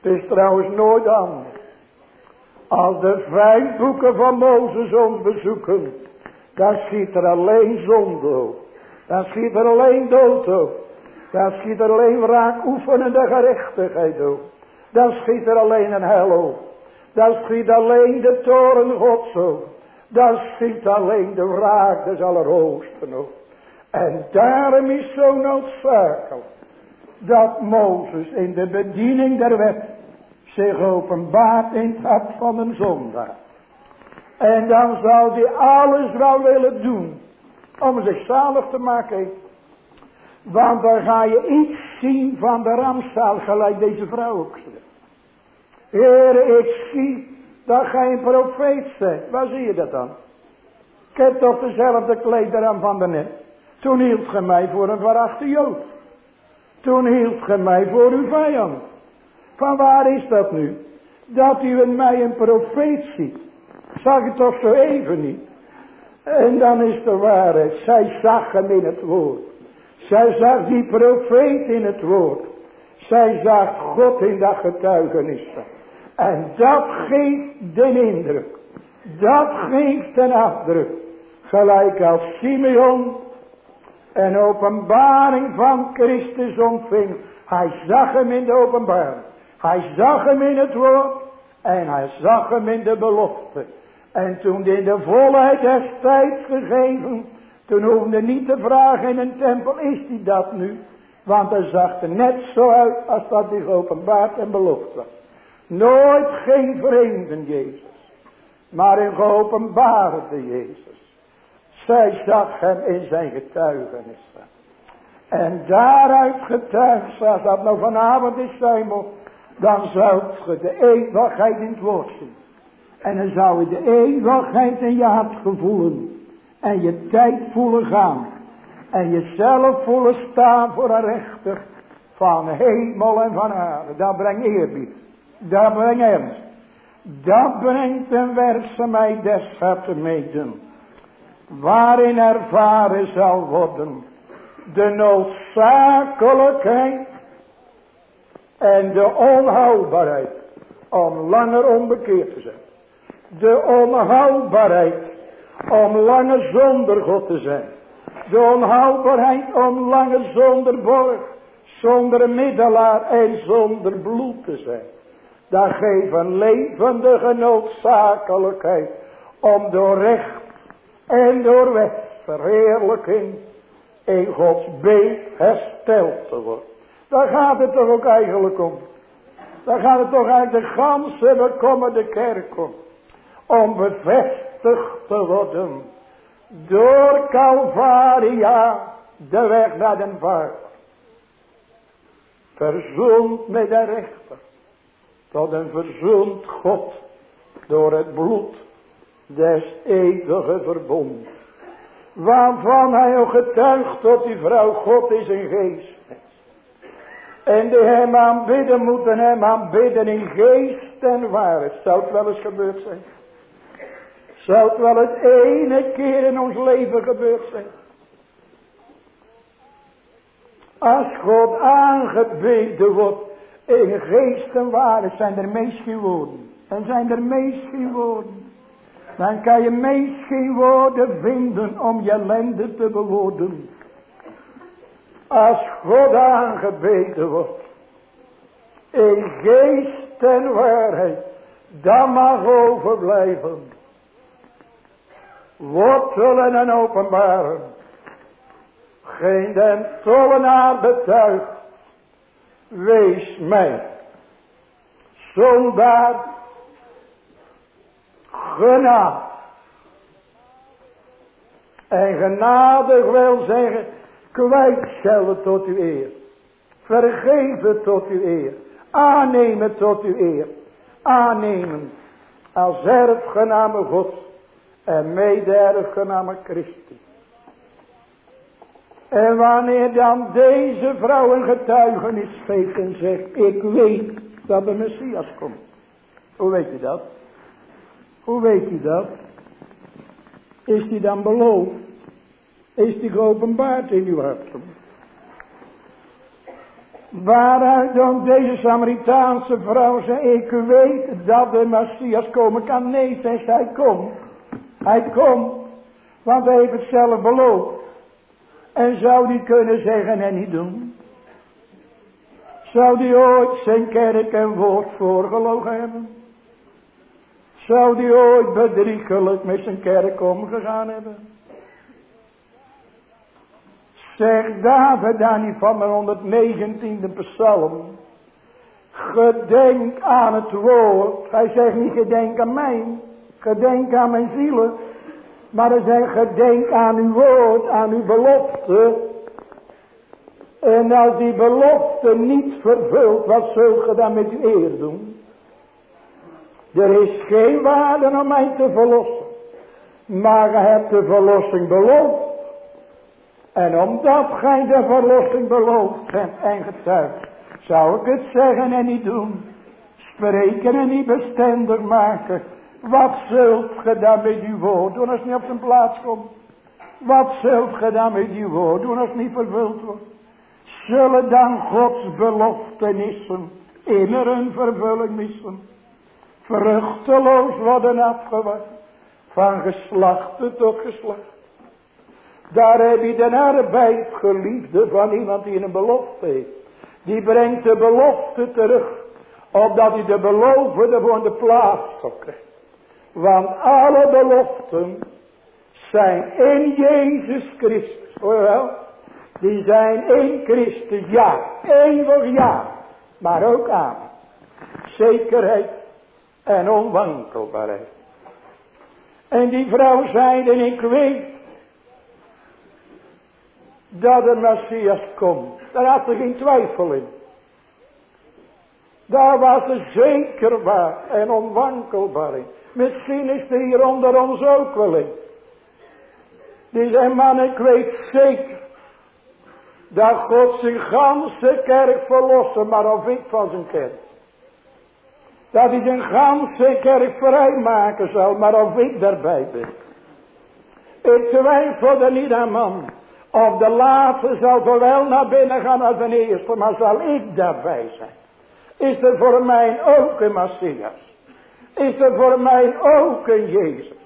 Het is trouwens nooit anders. Als de vijf boeken van Mozes ons bezoeken. Dan schiet er alleen zonde op. Dan schiet er alleen dood op. Dan schiet er alleen wraak oefenende gerechtigheid op. Dan schiet er alleen een hel op. Dan schiet alleen de toren gods op. Dan schiet alleen de wraak des allerhoogsten op. En daarom is zo noodzakelijk. Dat Mozes in de bediening der wet zich openbaart in het hart van een zondaar. En dan zal hij alles wel willen doen om zich zalig te maken. Want dan ga je iets zien van de ramzaal, gelijk deze vrouw ook zegt. Heer, ik zie dat gij een profeet bent. Waar zie je dat dan? Ik heb toch dezelfde kleder aan van de net. Toen hield ge mij voor een verachte jood. Toen hield ge mij voor uw vijand. Van waar is dat nu? Dat u in mij een profeet ziet. Zag het toch zo even niet? En dan is de waarheid. Zij zag hem in het woord. Zij zag die profeet in het woord. Zij zag God in dat getuigenis. En dat geeft de indruk. Dat geeft een afdruk. Gelijk als Simeon een openbaring van Christus ontving. Hij zag hem in de openbaring. Hij zag hem in het woord. En hij zag hem in de belofte. En toen in de volheid des tijds gegeven. Toen hoefde niet te vragen in een tempel. Is hij dat nu? Want hij zag er net zo uit als dat hij geopenbaard en beloofd was. Nooit geen vreemden Jezus. Maar een geopenbaarde Jezus. Zij zag hem in zijn getuigenissen. En daaruit getuigd, zoals dat nou vanavond is mocht, dan zou je de eeuwigheid in het woord zien. En dan zou je de eeuwigheid in je hart gevoelen. En je tijd voelen gaan. En jezelf voelen staan voor een rechter van hemel en van aarde. Dat brengt eerbied. Dat brengt ernst. Dat brengt een werkzaamheid des meedoen. Waarin ervaren zal worden de noodzakelijkheid en de onhoudbaarheid om langer onbekeerd te zijn. De onhoudbaarheid om langer zonder God te zijn. De onhoudbaarheid om langer zonder borg, zonder middelaar en zonder bloed te zijn. Dat geeft een levendige noodzakelijkheid om door recht en door wet verheerlijking in Gods beet hersteld te worden. Daar gaat het toch ook eigenlijk om. Daar gaat het toch eigenlijk de ganse bekommerde kerk om. Om bevestigd te worden. Door Calvaria de weg naar den Vader. Verzoend met de rechter. Tot een verzoend God. Door het bloed des eeuwige verbond. Waarvan hij ook getuigt tot die vrouw God is een geest. En die hem aanbidden moeten hem aanbidden in geest en waarheid. Zou het wel eens gebeurd zijn? Zou het wel het ene keer in ons leven gebeurd zijn? Als God aangebeden wordt en waarheid zijn er meest geen woorden. En zijn er meest geen woorden. Dan kan je meest geen woorden vinden om je ellende te bewoorden. Als God aangebeden wordt. In geest en waarheid. Dan mag overblijven. Wortelen en openbaren. Geen den tollenaar betuigt. Wees mij. Zondaar. Genade. En genadig wil zeggen Kwijt zelf tot uw eer. Vergeven tot uw eer. Aannemen tot uw eer. Aannemen als erfgename God en mede-erfgename Christus. En wanneer dan deze vrouw een getuigenis geeft en zegt, ik weet dat de Messias komt. Hoe weet je dat? Hoe weet je dat? Is die dan beloofd? is die geopenbaard in uw harten. Waaruit dan deze Samaritaanse vrouw zei, ik weet dat de Messias komen kan. Nee, zegt hij komt. Hij komt, want hij heeft het zelf beloofd. En zou die kunnen zeggen en niet doen? Zou die ooit zijn kerk en woord voorgelogen hebben? Zou die ooit bedriegelijk met zijn kerk omgegaan hebben? Zegt David dan niet van mijn 119e psalm. Gedenk aan het woord. Hij zegt niet gedenk aan mij. Gedenk aan mijn zielen. Maar hij zegt gedenk aan uw woord, aan uw belofte. En als die belofte niet vervult, wat zult ge dan met uw eer doen? Er is geen waarde om mij te verlossen. Maar je hebt de verlossing beloofd. En omdat gij de verlossing beloofd hebt en getuigd, zou ik het zeggen en niet doen. Spreken en niet bestendig maken. Wat zult ge dan met uw woord doen als het niet op zijn plaats komt? Wat zult ge dan met uw woord doen als het niet vervuld wordt? Zullen dan Gods beloftenissen immer een vervulling missen? Vruchteloos worden afgewacht. Van geslachte tot geslacht. Daar heb je de arbeid geliefde van iemand die een belofte heeft. Die brengt de belofte terug. Opdat hij de beloofde voor de plaats zal krijgen. Want alle beloften zijn in Jezus Christus. Hoor wel? Die zijn in Christus. Ja. Eeuwig ja. Maar ook aan. Zekerheid en onwankelbaarheid. En die vrouw zeide, ik weet dat de Messias komt. Daar had ze geen twijfel in. Daar was ze zeker waar en onwankelbaar in. Misschien is er hier onder ons ook wel in. Die zei, man, ik weet zeker dat God zijn ganse kerk verlossen, maar of ik van zijn kerk. Dat hij zijn ganse kerk vrijmaken zal, maar of ik daarbij ben. Ik twijfel er niet aan man. Of de laatste zal zowel naar binnen gaan als de eerste, maar zal ik daarbij zijn? Is er voor mij ook een Messias? Is er voor mij ook een Jezus?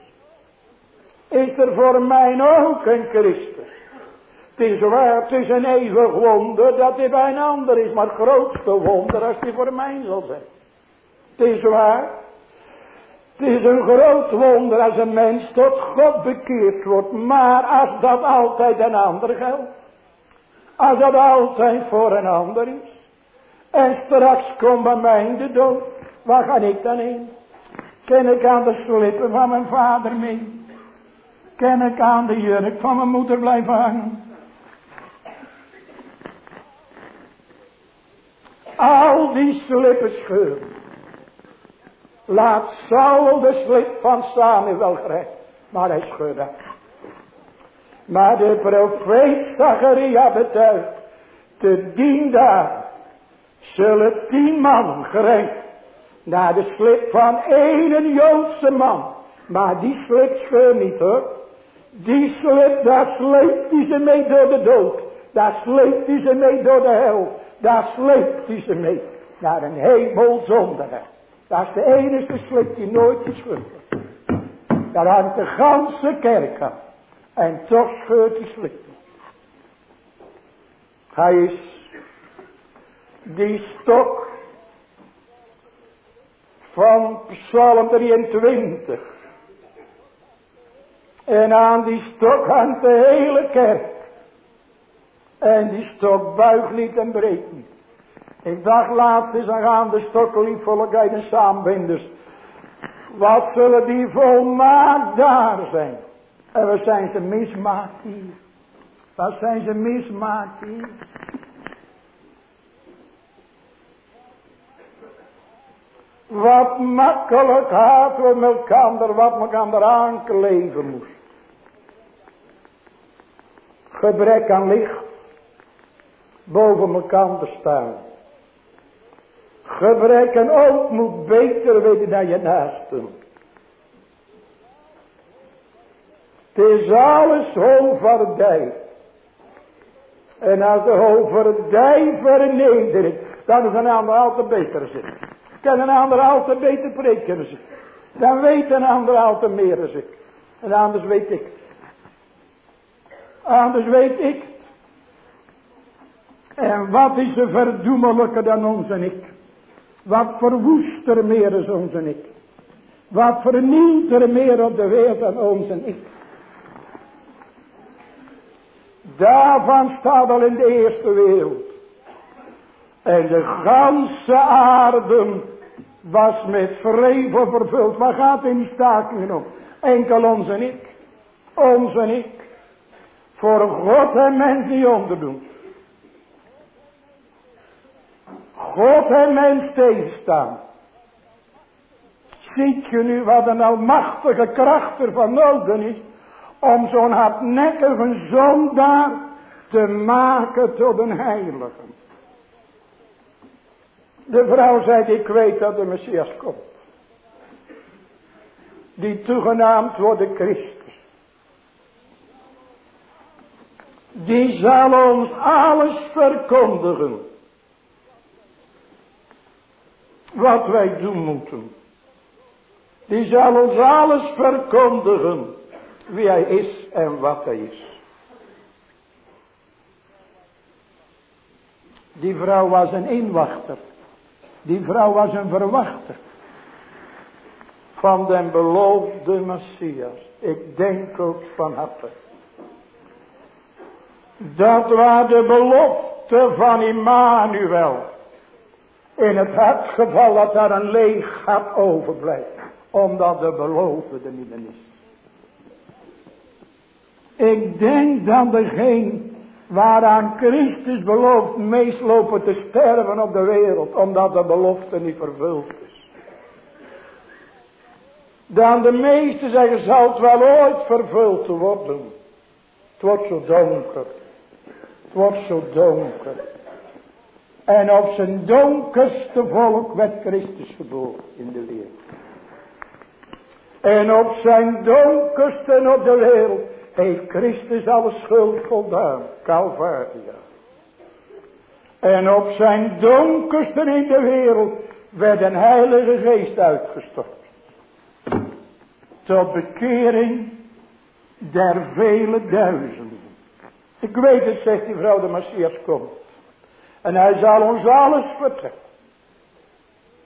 is er voor mij ook een Christus. Het is waar, het is een eeuwig wonder dat hij bij een ander is, maar het grootste wonder als hij voor mij zal zijn. Het is waar. Het is een groot wonder als een mens tot God bekeerd wordt, maar als dat altijd een ander geldt. Als dat altijd voor een ander is. En straks komt bij mij de dood. Waar ga ik dan heen? Ken ik aan de slippen van mijn vader mee? Ken ik aan de jurk van mijn moeder blijven hangen? Al die slippen scheuren. Laat Saul de slip van Samuel grijpen. Maar hij scheurde. Maar de profeet Zacharia betuigt. Te dien daar zullen tien man gerenkt naar de slip van één Joodse man. Maar die slip scheurt niet hoor. Die slip, daar sleept hij ze mee door de dood. Daar sleept hij ze mee door de hel. Daar sleept hij ze mee naar een hemel zonder. Dat is de enige slip die nooit gescheurd wordt. Daar hangt de ganse kerk aan. En toch scheurt die slip. Hij is die stok van Psalm 23. En aan die stok hangt de hele kerk. En die stok buigt niet en breekt niet. Ik dacht laatst eens aan de stokkelingvolkheid en saambinders. Wat zullen die volmaakt daar zijn? En wat zijn ze mismaakt hier? Wat zijn ze mismaakt hier? Wat makkelijk hadden we elkaar, wat elkaar aankleven moest. Gebrek aan licht. Boven elkaar staan. Gebrek en ook moet beter weten dan je naasten. Het is alles hoverdij. En als de hoverdij vernedert, dan is een ander altijd beter zitten. Kan een ander altijd beter preken dan ik. Dan weet een ander altijd meer dan ik. En anders weet ik. Anders weet ik. En wat is er verdoemelijker dan ons en ik. Wat verwoest er meer is ons en ik. Wat vernielt er meer op de wereld dan ons en ik. Daarvan staat al in de eerste wereld. En de ganse aarde was met vrevel vervuld. Waar gaat in die stakingen om? Enkel ons en ik. Ons en ik. Voor God en mens die onderdoen. God en mens tegenstaan. Ziet je nu wat een almachtige kracht er van nodig is. Om zo'n hardnekkige zondaar te maken tot een heilige. De vrouw zei, ik weet dat de Messias komt. Die toegenaamd wordt de Christus. Die zal ons alles verkondigen. Wat wij doen moeten. Die zal ons alles verkondigen. Wie hij is en wat hij is. Die vrouw was een inwachter. Die vrouw was een verwachter. Van den beloofde Messias. Ik denk ook van harte. Dat was de belofte van Immanuel. In het hartgeval dat daar een leeg gat overblijft. Omdat de beloofde er niet meer is. Ik denk dat degene waaraan Christus belooft meeslopen te sterven op de wereld, omdat de belofte niet vervuld is. Dan de meesten zeggen, zal het wel ooit vervuld worden. Het wordt zo donker. Het wordt zo donker. En op zijn donkerste volk werd Christus geboren in de wereld. En op zijn donkerste op de wereld heeft Christus alle schuld voldaan. Calvaria. En op zijn donkerste in de wereld werd een heilige geest uitgestort. Tot bekering der vele duizenden. Ik weet het, zegt die vrouw, de Messias komt. En hij zal ons alles vertellen.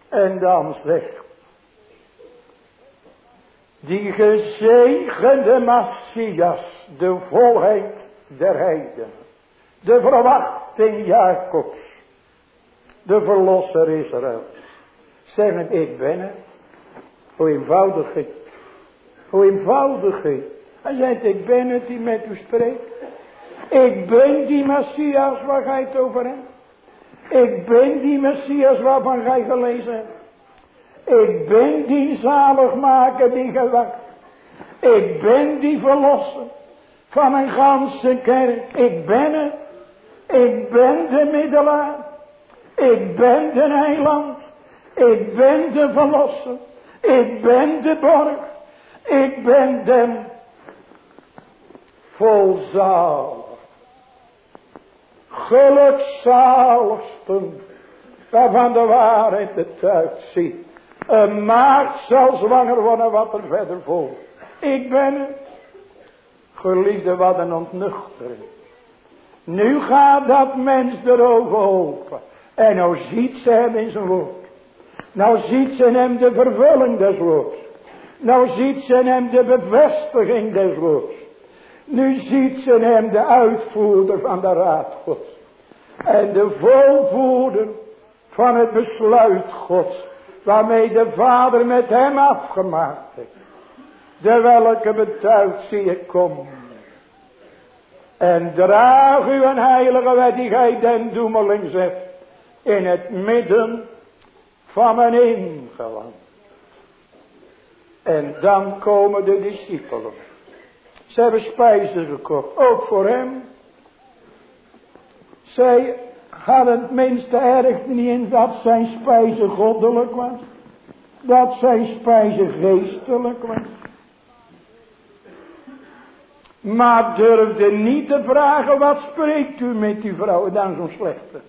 En dan zegt die gezegende Messias, de volheid der heiden, de verwachting Jacobs, de verlosser Israëls. Zeggen, ik ben het. Hoe eenvoudig het. Hoe eenvoudig het. Hij zegt, ik ben het die met u spreekt. Ik ben die Messias waar gij het over hebt. Ik ben die Messias waarvan gij gelezen hebt. Ik ben die zaligmaker die gewacht. Ik ben die verlosser van mijn ganse kerk. Ik ben het. Ik ben de middelaar. Ik ben de heiland. Ik ben de verlosser. Ik ben de borg. Ik ben de volzalig. Gelukzaligsten waarvan de waarheid het uitziet. Een maagd zal zwanger worden wat er verder volgt. Ik ben het. Geliefde wat een ontnuchtering. Nu gaat dat mens de ogen open. En nou ziet ze hem in zijn woord. Nou ziet ze hem de vervulling des woords. Nou ziet ze hem de bevestiging des woords. Nu ziet ze hem de uitvoerder van de raad gods. En de volvoerder van het besluit gods. Waarmee de vader met hem afgemaakt heeft. De welke betuigt zie ik kom. En draag u een heilige wet die gij den doemeling zet. In het midden van mijn ingeland. En dan komen de discipelen. Ze hebben spijzen gekocht, ook voor hem. Zij hadden het minste erg niet in dat zijn spijze goddelijk was. Dat zijn spijze geestelijk was. Maar durfde niet te vragen, wat spreekt u met die vrouw dan zo'n slechte?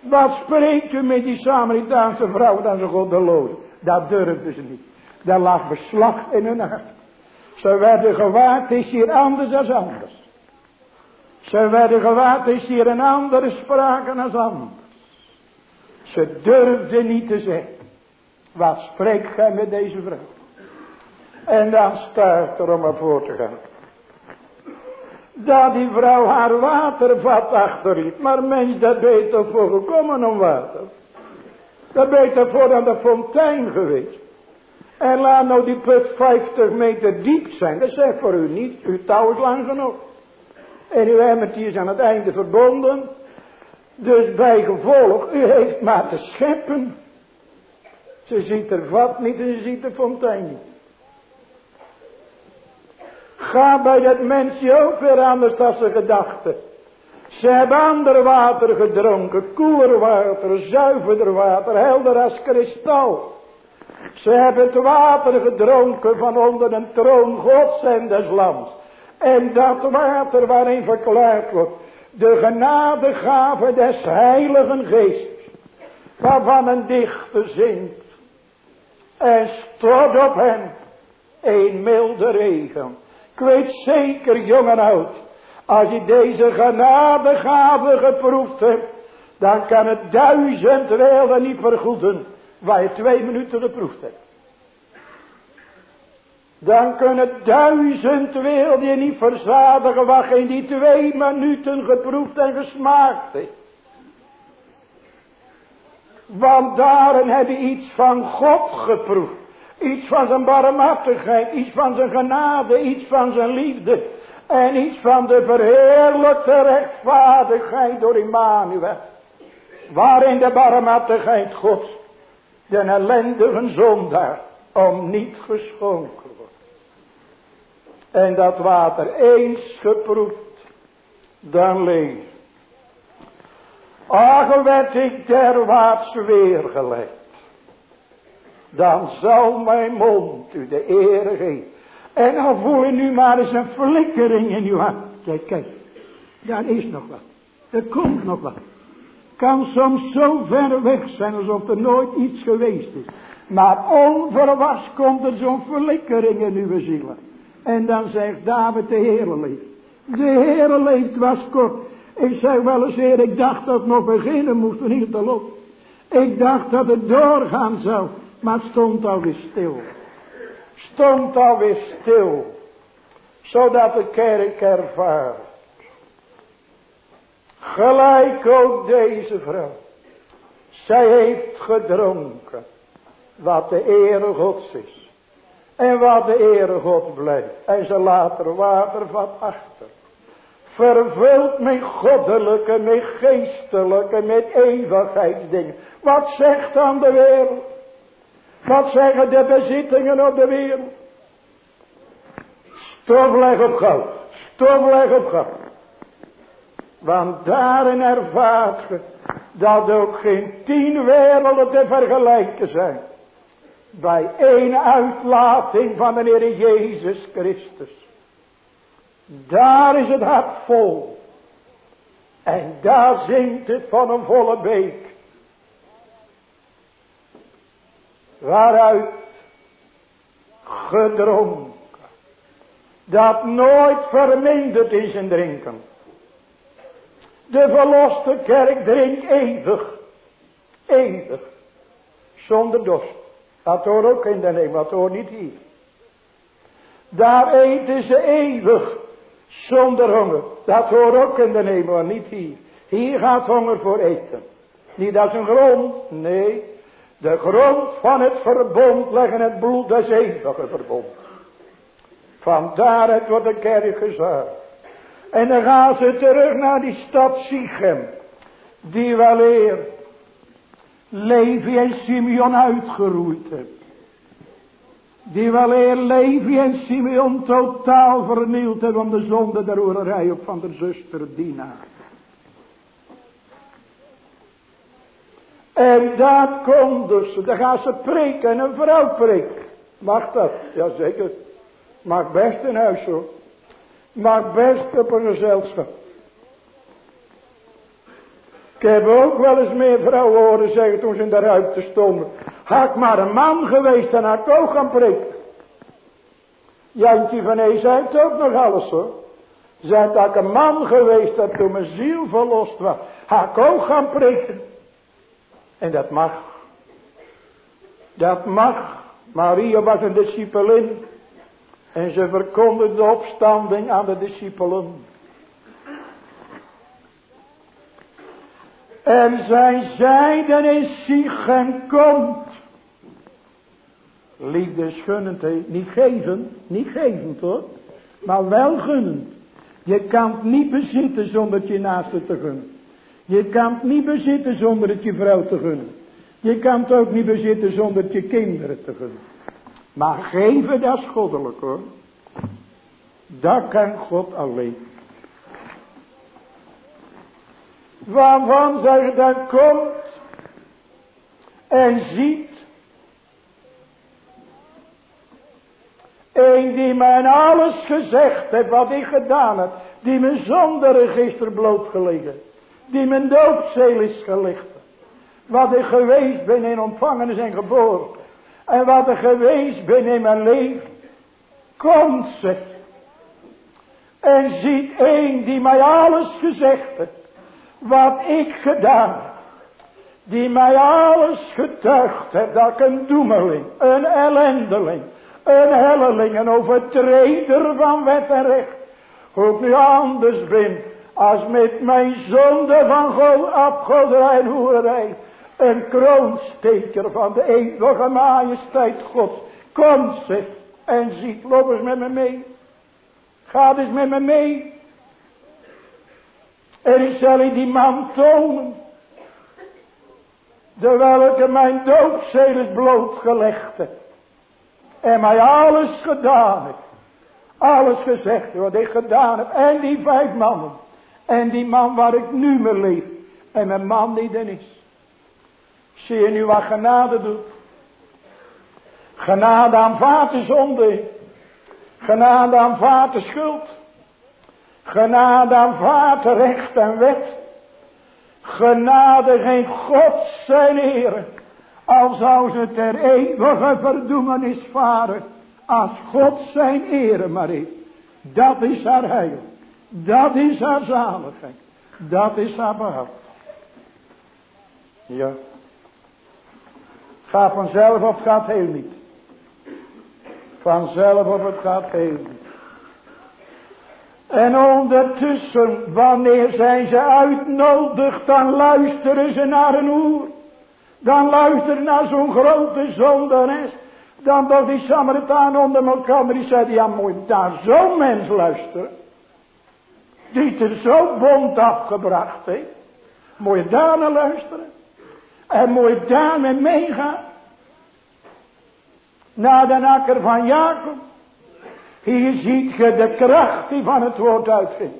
Wat spreekt u met die Samaritaanse vrouw dan zo goddeloze? Dat durfden ze niet. Daar lag beslag in hun hart. Ze werden gewaard, is hier anders dan anders. Ze werden gewaard, is hier een andere sprake dan anders. Ze durfden niet te zeggen. Wat spreekt gij met deze vrouw? En dan staat er om voor te gaan. Dat die vrouw haar watervat achterliet. Maar mens, dat beter voor gekomen om water. Dat beter voor dan de fontein geweest. En laat nou die put 50 meter diep zijn. Dat zegt voor u niet. Uw touw is lang genoeg. En u hebt het hier aan het einde verbonden. Dus bij gevolg, u heeft maar te scheppen. Ze ziet er vat niet en ze ziet de fontein niet. Ga bij dat mensje ook weer anders dan ze gedachten. Ze hebben ander water gedronken, koeler water, zuiverder water, helder als kristal. Ze hebben het water gedronken van onder een troon gods en des lands. En dat water waarin verklaard wordt, de genadegave des heiligen geestes, waarvan een dichter zingt. En stort op hen een milde regen. Ik weet zeker, jong en oud, als je deze genadegave geproefd hebt, dan kan het duizend niet vergoeden, waar je twee minuten geproefd hebt. Dan kunnen duizend werelden niet verzadigen, wat geen die twee minuten geproefd en gesmaakt heeft. Want daarin heb je iets van God geproefd. Iets van zijn barmhartigheid, iets van zijn genade, iets van zijn liefde. En iets van de verheerlijkte rechtvaardigheid door Immanuel. Waarin de barmhartigheid Gods de ellendige zondaar om niet geschonken. En dat water eens geproefd, dan leeft. Ach, werd ik derwaarts weergelegd dan zal mijn mond u de eer geven. En dan voel je nu maar eens een flikkering in uw hart. Kijk, kijk, daar is nog wat. Er komt nog wat. Kan soms zo ver weg zijn alsof er nooit iets geweest is. Maar onverwas komt er zo'n flikkering in uw zielen. En dan zegt David, de Heere leeft. De Heere leeft, was kort. Ik zeg wel eens heer, ik dacht dat het nog beginnen moest, niet te lot. Ik dacht dat het doorgaan zou, maar het stond alweer stil. Stond alweer stil. Zodat de kerk ervaart. Gelijk ook deze vrouw. Zij heeft gedronken. Wat de Ere Gods is. En wat de Ere God blijft. En ze laat er water van achter. Vervuld met goddelijke, met geestelijke, met eeuwigheidsdingen. Wat zegt dan de wereld? Wat zeggen de bezittingen op de wereld? Stofleg op goud. Stofleg op goud. Want daarin ervaart ge dat ook geen tien werelden te vergelijken zijn. Bij één uitlating van de Heer Jezus Christus. Daar is het hart vol. En daar zingt het van een volle beek. Waaruit gedronken. Dat nooit vermindert in zijn drinken. De verloste kerk drinkt eeuwig. Eeuwig. Zonder dorst. Dat hoort ook in de neem, dat hoort niet hier. Daar eten ze eeuwig. Zonder honger. Dat hoort ook in de neem, maar niet hier. Hier gaat honger voor eten. Niet als een grond. Nee. De grond van het verbond leggen het bloed des eeuwige verbond. Vandaar het wordt de kerk gezuigd. En dan gaan ze terug naar die stad Sichem. Die wel Levi en Simeon uitgeroeid heeft. Die wel eer Levi en Simeon totaal vernield hebben om de zonde der oererij op van de zuster Dina. En dat komt dus, dan gaan ze preken en een vrouw preken. Mag dat? Jazeker. Mag best in huis hoor. Mag best op een gezelschap. Ik heb ook wel eens meer vrouwen horen zeggen toen ze in de ruimte stonden. Had ik maar een man geweest, dan had ik ook gaan preken. Jantje van E zei het ook nog alles hoor. Zei dat ik een man geweest dat toen mijn ziel verlost was. Had ik ook gaan preken. En dat mag. Dat mag. Maria was een discipelin. En ze verkondigde de opstanding aan de discipelen. En zij zeiden in Sichem komt. Liefdesgunnend, niet geven, niet geven hoor. Maar wel gunnend. Je kan het niet bezitten zonder het je naaste te gunnen. Je kan het niet bezitten zonder het je vrouw te gunnen. Je kan het ook niet bezitten zonder het je kinderen te gunnen. Maar geven, dat is goddelijk hoor. Dat kan God alleen. Waarvan zij dan komt en ziet. Een die mij alles gezegd heeft wat ik gedaan heb. Die mijn zonderegister blootgelegen. Die mijn doopzeel is gelicht. Wat ik geweest ben in ontvangen is en geboren. En wat ik geweest ben in mijn leven. Komt ze. En ziet een die mij alles gezegd heeft. Wat ik gedaan. Die mij alles getuigd heeft. Dat ik een doemeling. Een ellendeling. Een helleling. Een overtreder van wet en recht. Hoe ik nu anders ben. Als met mijn zonde van God, afgoderij en hoerij. Een kroonsteker van de eeuwige majesteit Gods. Kom zeg. En ziet, loop eens met me mee. Ga eens met me mee. En ik zal je die man tonen. De welke mijn doopzeel is blootgelegd En mij alles gedaan heeft. Alles gezegd wat ik gedaan heb. En die vijf mannen. En die man waar ik nu mee leef. En mijn man die er is. Zie je nu wat genade doet. Genade aan de zonde. Genade aan de schuld. Genade aan recht en wet. Genade geen God zijn Heer. Al zou ze ter eeuwige verdoemenis varen. Als God zijn ere heeft. Dat is haar heil. Dat is haar zaligheid. Dat is haar behoud. Ja. Gaat vanzelf of gaat heel niet. Vanzelf of het gaat heel niet. En ondertussen, wanneer zij ze uitnodigt, dan luisteren ze naar een oer. Dan luisteren naar zo'n grote zondares. Dan toch die Samaritaan onder elkaar, die zeiden, ja mooi, daar zo'n mens luisteren. Die het er zo bond afgebracht heeft. Moet je daar naar luisteren. En moet je daar mee meegaan. Naar de akker van Jacob. Hier ziet je de kracht die van het woord uitging.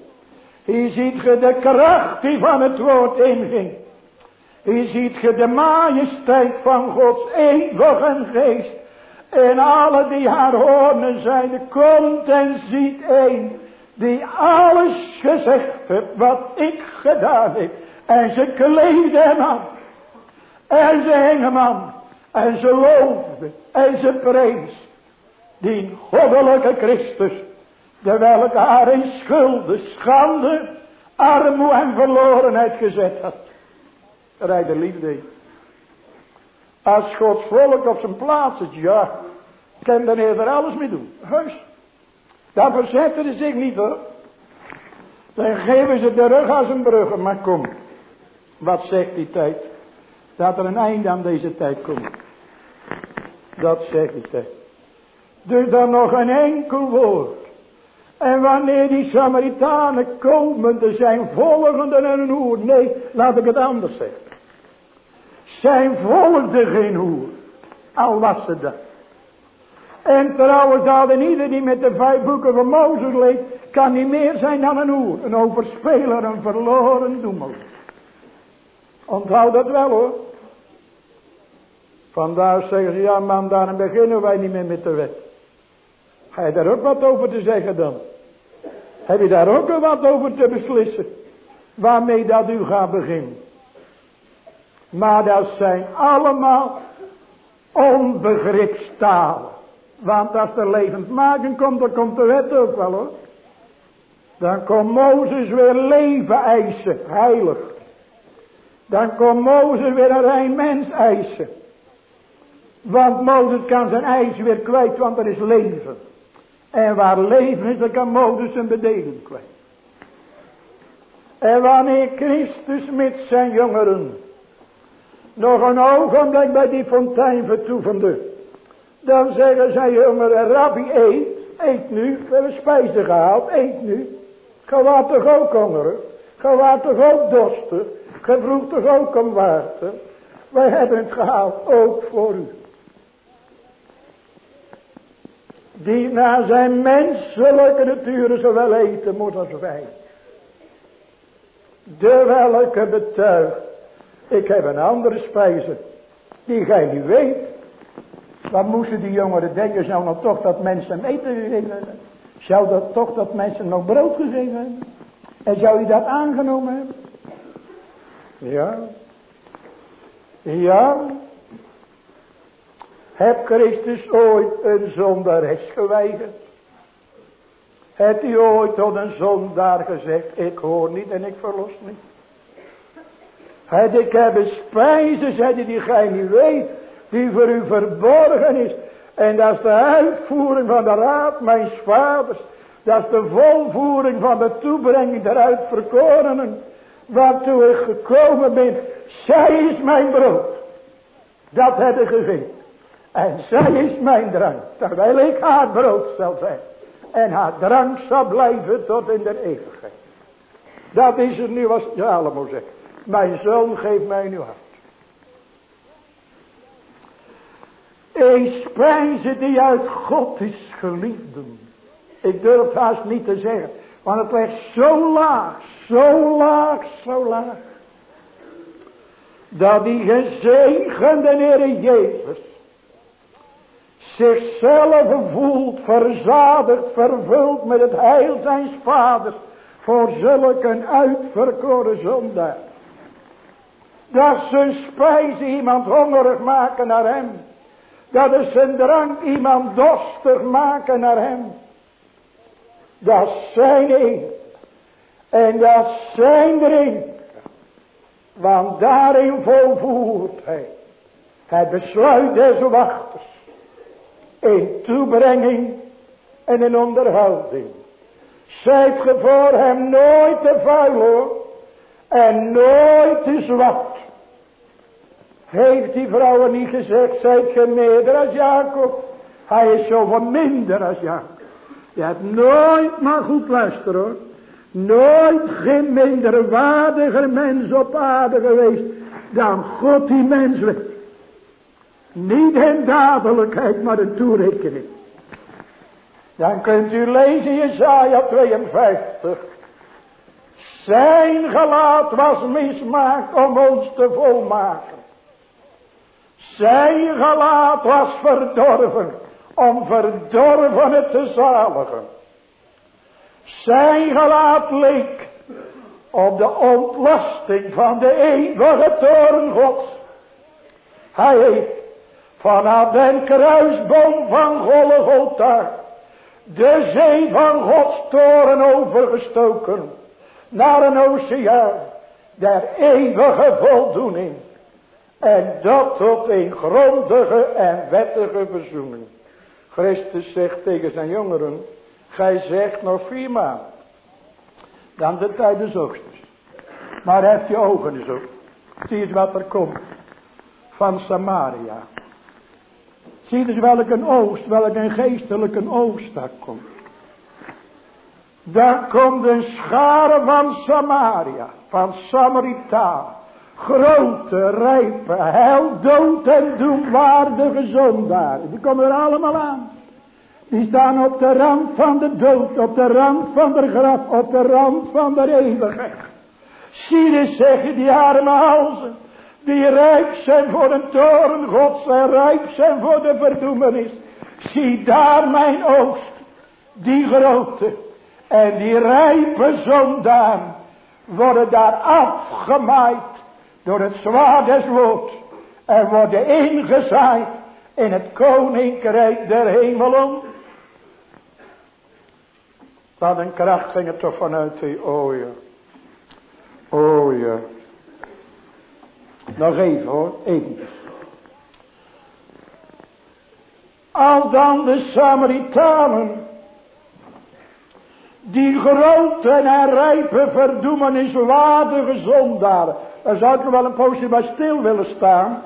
Hier ziet je de kracht die van het woord inging. Hier ziet je de majesteit van Gods eeuwige geest. En alle die haar horen zijn, komt en ziet een die alles gezegd heeft wat ik gedaan heb. En ze kleedden hem aan. En ze hingen hem aan. En ze loofden. En ze prees. Die goddelijke Christus. De welke haar in schulden, schande, armoe en verlorenheid gezet had. Rijder liefde. Als Gods volk op zijn plaats zit, ja. Kan dan er alles mee doen. Heus. Dan verzetten ze zich niet hoor. Dan geven ze de rug als een bruggen. Maar kom. Wat zegt die tijd? Dat er een einde aan deze tijd komt. Dat zegt die tijd. Dus dan nog een enkel woord. En wanneer die Samaritanen komen, er zijn volgenden en een hoer. Nee, laat ik het anders zeggen. Zijn volgde geen hoer. Al was ze dat. En trouwens hadden ieder die met de vijf boeken van Mozes leest, kan niet meer zijn dan een hoer. Een overspeler, een verloren doemel. Onthoud dat wel hoor. Vandaar zeggen ze, ja man, daarom beginnen wij niet meer met de wet. Ga je daar ook wat over te zeggen dan? Heb je daar ook wat over te beslissen? Waarmee dat u gaat beginnen. Maar dat zijn allemaal onbegripstalen. Want als er levend maken komt, dan komt de wet ook wel hoor. Dan komt Mozes weer leven eisen, heilig. Dan komt Mozes weer een rein mens eisen. Want Mozes kan zijn eis weer kwijt, want er is leven. En waar leven is, dan kan Mozes zijn bedeling kwijt. En wanneer Christus met zijn jongeren nog een ogenblik bij die fontein vertoevende, dan zeggen zijn jongeren, rabbi eet, eet nu, we hebben spijzen gehaald, eet nu. Ge waart toch ook hongerig, ge waart toch ook dorstig, ge vroeg toch ook om water. Wij hebben het gehaald, ook voor u. die naar zijn menselijke natuur zowel eten moet als wij. De welke betuigt, ik heb een andere spijze, die gij niet weet. Wat moesten die jongeren denken, zou nog toch dat mensen eten gegeven Zou dat toch dat mensen nog brood gegeven hebben? En zou je dat aangenomen hebben? Ja. Ja, heb Christus ooit een zondares geweigerd? Heb hij ooit tot een zondaar gezegd, ik hoor niet en ik verlos niet? Het ik heb een spijze, zei die gij niet weet, die voor u verborgen is. En dat is de uitvoering van de raad mijn vaders. Dat is de volvoering van de toebrenging der uitverkorenen. Waartoe ik gekomen ben. Zij is mijn brood. Dat heb ik gezien. En zij is mijn drank, terwijl ik haar brood zal zijn. En haar drank zal blijven tot in de eeuwigheid. Dat is het nu als Salomo zegt. Mijn zoon geeft mij nu hart. Een spijze die uit God is geliefden. Ik durf haast niet te zeggen. Want het ligt zo laag, zo laag, zo laag. Dat die gezegende Heer Jezus zichzelf voelt verzadigd, vervuld met het heil zijn vaders, voor zulke een uitverkoren zondaar. Dat ze spijzen iemand hongerig maken naar hem. Dat is een drang iemand dorstig maken naar hem. Dat zijn een. En dat zijn drink. Want daarin volvoert hij. Het besluit des wachters. In toebrenging en in onderhouding. Zijt ge voor hem nooit te vuil hoor. En nooit te zwak. Heeft die vrouwen niet gezegd, zijt ge meerder als Jacob? Hij is zoveel minder als Jacob. Je hebt nooit, maar goed luisteren hoor. Nooit geen minderwaardiger mens op aarde geweest dan God die mens werd. Niet in dadelijkheid, maar in toerekening. Dan kunt u lezen Jesaja 52. Zijn gelaat was mismaakt om ons te volmaken. Zijn gelaat was verdorven om verdorvenen te zaligen. Zijn gelaat leek op de ontlasting van de eeuwige toren gods. Hij heeft vanaf den kruisboom van Golgotha de zee van Gods toren overgestoken naar een oceaan der eeuwige voldoening. En dat tot een grondige en wettige verzoening. Christus zegt tegen zijn jongeren, gij zegt nog vier maanden. Dan de tijd des oogsters. Maar heb je ogen eens op. Zie eens wat er komt. Van Samaria. Zie eens welke oogst, welke geestelijke oogst daar komt. Daar komt een schare van Samaria, van Samarita. Grote, rijpe, hel, dood en doemwaardige zondaren. Die komen er allemaal aan. Die staan op de rand van de dood, op de rand van de graf, op de rand van de eeuwigheid. Zie eens zeggen die arme halzen die rijp zijn voor de toren gods en rijp zijn voor de verdoemenis. Zie daar mijn oogst, die grote en die rijpe zondaan worden daar afgemaaid door het zwaard des woords en worden ingezaaid in het koninkrijk der hemelen. Wat een kracht ging het toch vanuit die ooien. O ja. Nog even hoor, even. Al dan de Samaritanen, die grote en rijpe verdoemeniswaardige zondaren. Daar zou ik wel een poosje bij stil willen staan.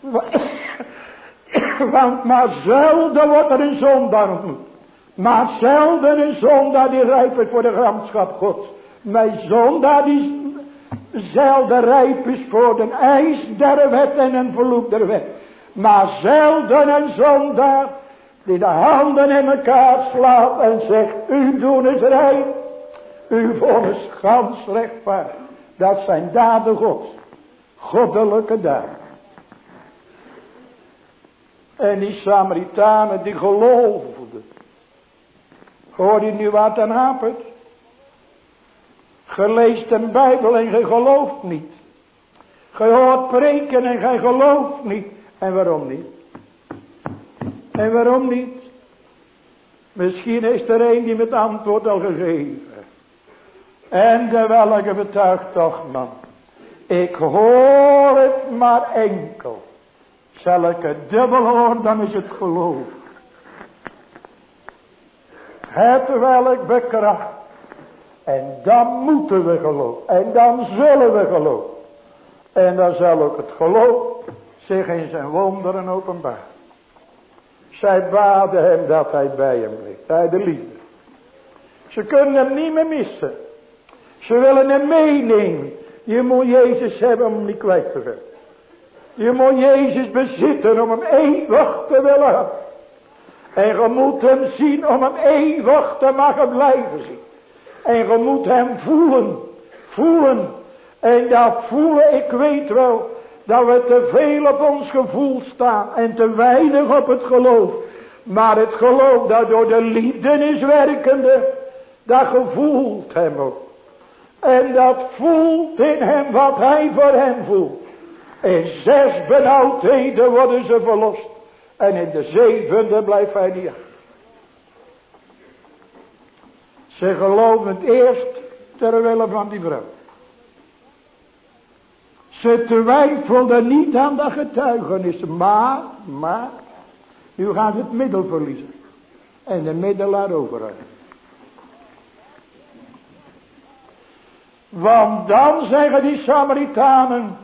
Want maar zelden wordt er een zondaar. Maar zelden een zondaar die rijp voor de gramschap gods. Mijn zondaar die zelden rijp is voor de eis der wet en een verloop der wet. Maar zelden een zondaar die de handen in elkaar slaat en zegt, u doen is rein, u vonnis gans rechtvaardig. Dat zijn daden gods, goddelijke daden. En die Samaritanen die geloofden. Hoor je nu wat dan hapert? Ge leest een Bijbel en ge gelooft niet. Ge hoort preken en gij gelooft niet. En waarom niet? En waarom niet? Misschien is er een die met antwoord al gegeven. En de welke betuigt toch man. Ik hoor het maar enkel. Zal ik het dubbel horen, dan is het geloof. Het welk bekracht en dan moeten we geloven. En dan zullen we geloven. En dan zal ook het geloof zich in zijn wonderen openbaar. Zij baden hem dat hij bij hem bleef. Bij de liefde. Ze kunnen hem niet meer missen. Ze willen hem meenemen. Je moet Jezus hebben om hem niet kwijt te gaan. Je moet Jezus bezitten om hem eeuwig te willen hebben. En je moet hem zien om hem eeuwig te mogen blijven zien. En je moet hem voelen. Voelen. En dat voelen, ik weet wel. Dat we te veel op ons gevoel staan. En te weinig op het geloof. Maar het geloof dat door de liefde is werkende. Dat gevoelt hem ook. En dat voelt in hem wat hij voor hem voelt. In zes benauwdheden worden ze verlost. En in de zevende blijft hij niet Ze geloven het eerst terwille van die vrouw. Ze twijfelden niet aan de getuigenis, maar, maar, nu gaan ze het middel verliezen. En de middelaar overhouden. Want dan zeggen die Samaritanen,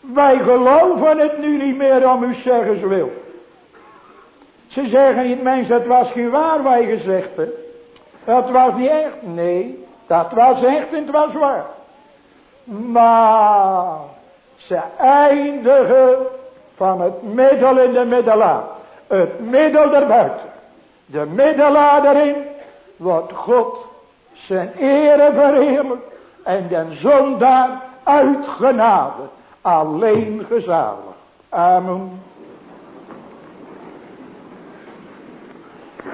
wij geloven het nu niet meer om u zeggen ze wil. Ze zeggen mensen, het was geen waar wij gezegd hebben. Dat was niet echt. Nee, dat was echt en het was waar. Maar ze eindigen van het middel in de middelaar. Het middel erbuiten. De middelaar erin wordt God zijn ere verheerlijk. En den zondaar uitgenade. Alleen gezalig. Amen.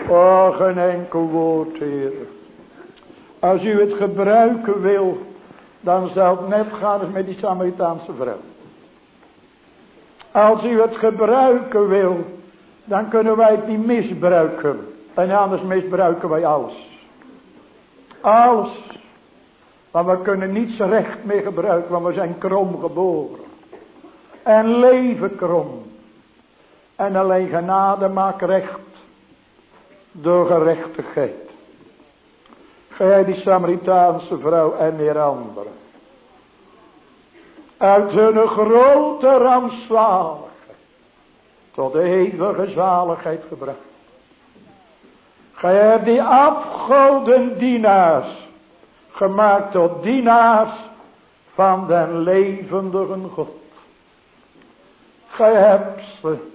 Oh, geen enkel woord, Heer. Als u het gebruiken wil, dan zou het net gaan als met die Samaritaanse vrouw. Als u het gebruiken wil, dan kunnen wij het niet misbruiken. En anders misbruiken wij alles. Alles. Want we kunnen niets recht meer gebruiken, want we zijn krom geboren. En leven krom. En alleen genade maakt recht. Door gerechtigheid. Gij die Samaritaanse vrouw en meer anderen. Uit hun grote rampzaligheid. Tot de eeuwige zaligheid gebracht. Gij hebt die afgoden dienaars. Gemaakt tot dienaars van den levendige God. Gij hebt ze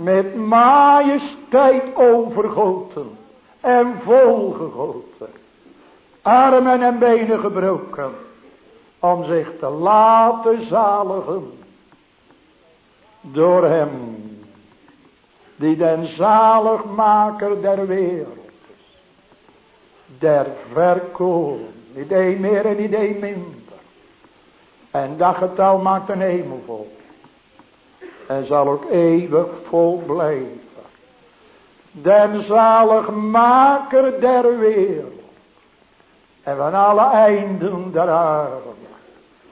met majesteit overgoten en volgegoten, armen en benen gebroken, om zich te laten zaligen door hem, die den zaligmaker der wereld is, der verkoon, niet één meer en één minder. En dat getal maakt een hemel vol. En zal ook eeuwig vol blijven den zaligmaker der wereld. En van alle einden der aarde.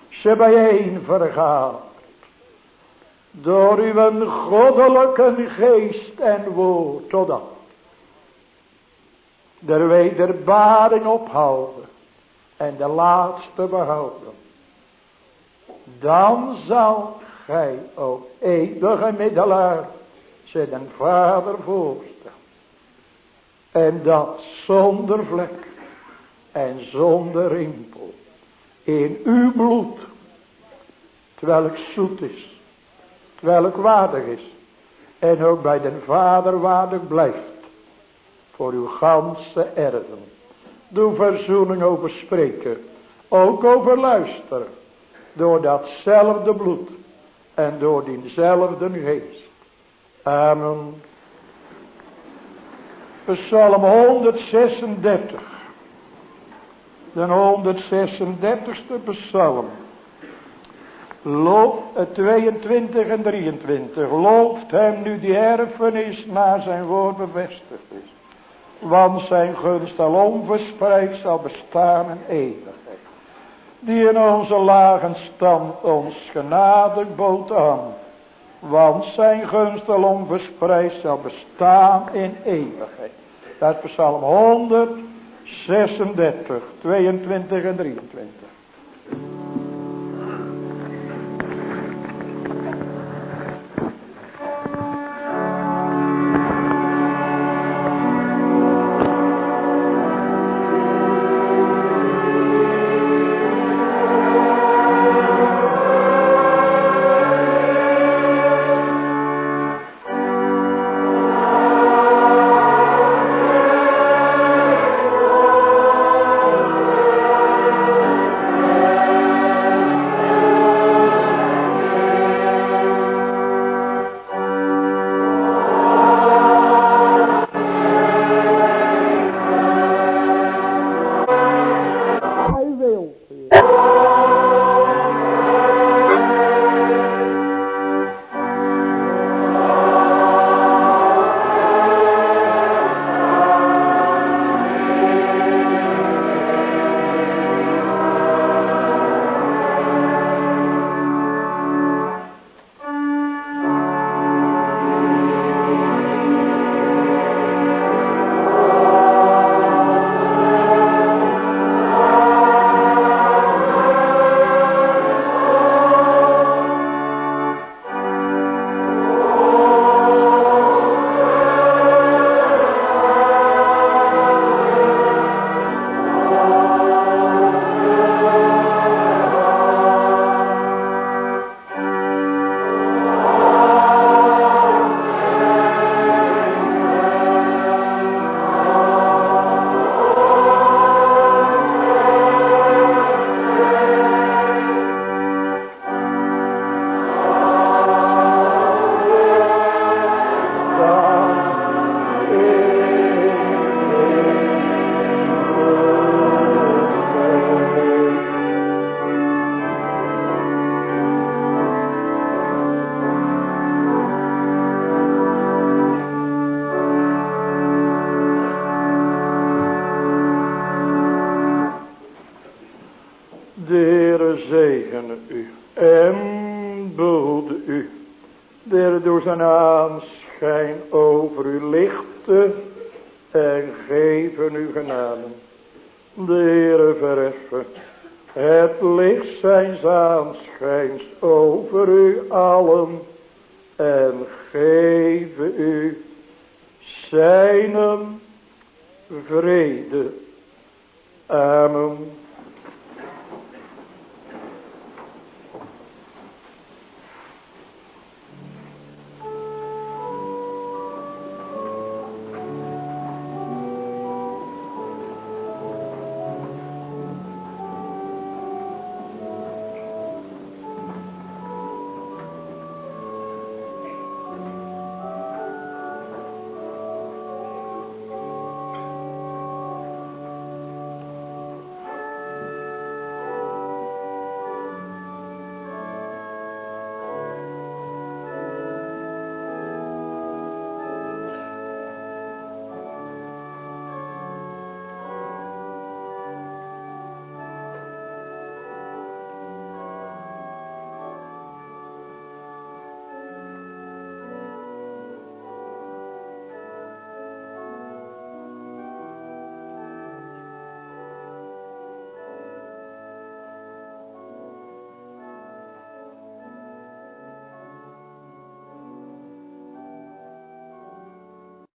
Ze bijeen vergaat. Door uw goddelijke geest en woord. Totdat. Der wederbaring ophouden. En de laatste behouden. Dan zal gij, o eeuwige middelaar, zijn vader voorstellen. En dat zonder vlek en zonder rimpel. In uw bloed. Terwijl ik zoet is. Terwijl ik waardig is. En ook bij den vader waardig blijft. Voor uw ganse erven. Doe verzoening over spreken. Ook over luisteren. Door datzelfde bloed. En door diezelfde geest. Amen. Psalm 136. De 136ste psalm. Loof, 22 en 23. Looft hem nu die erfenis naar zijn woord bevestigd is. Want zijn gunst al onverspreid zal bestaan in eeuwigheid. Die in onze lagen stand ons genadig bood aan want zijn gunst alom verspreid zal bestaan in eeuwigheid. Dat is Psalm 136, 22 en 23.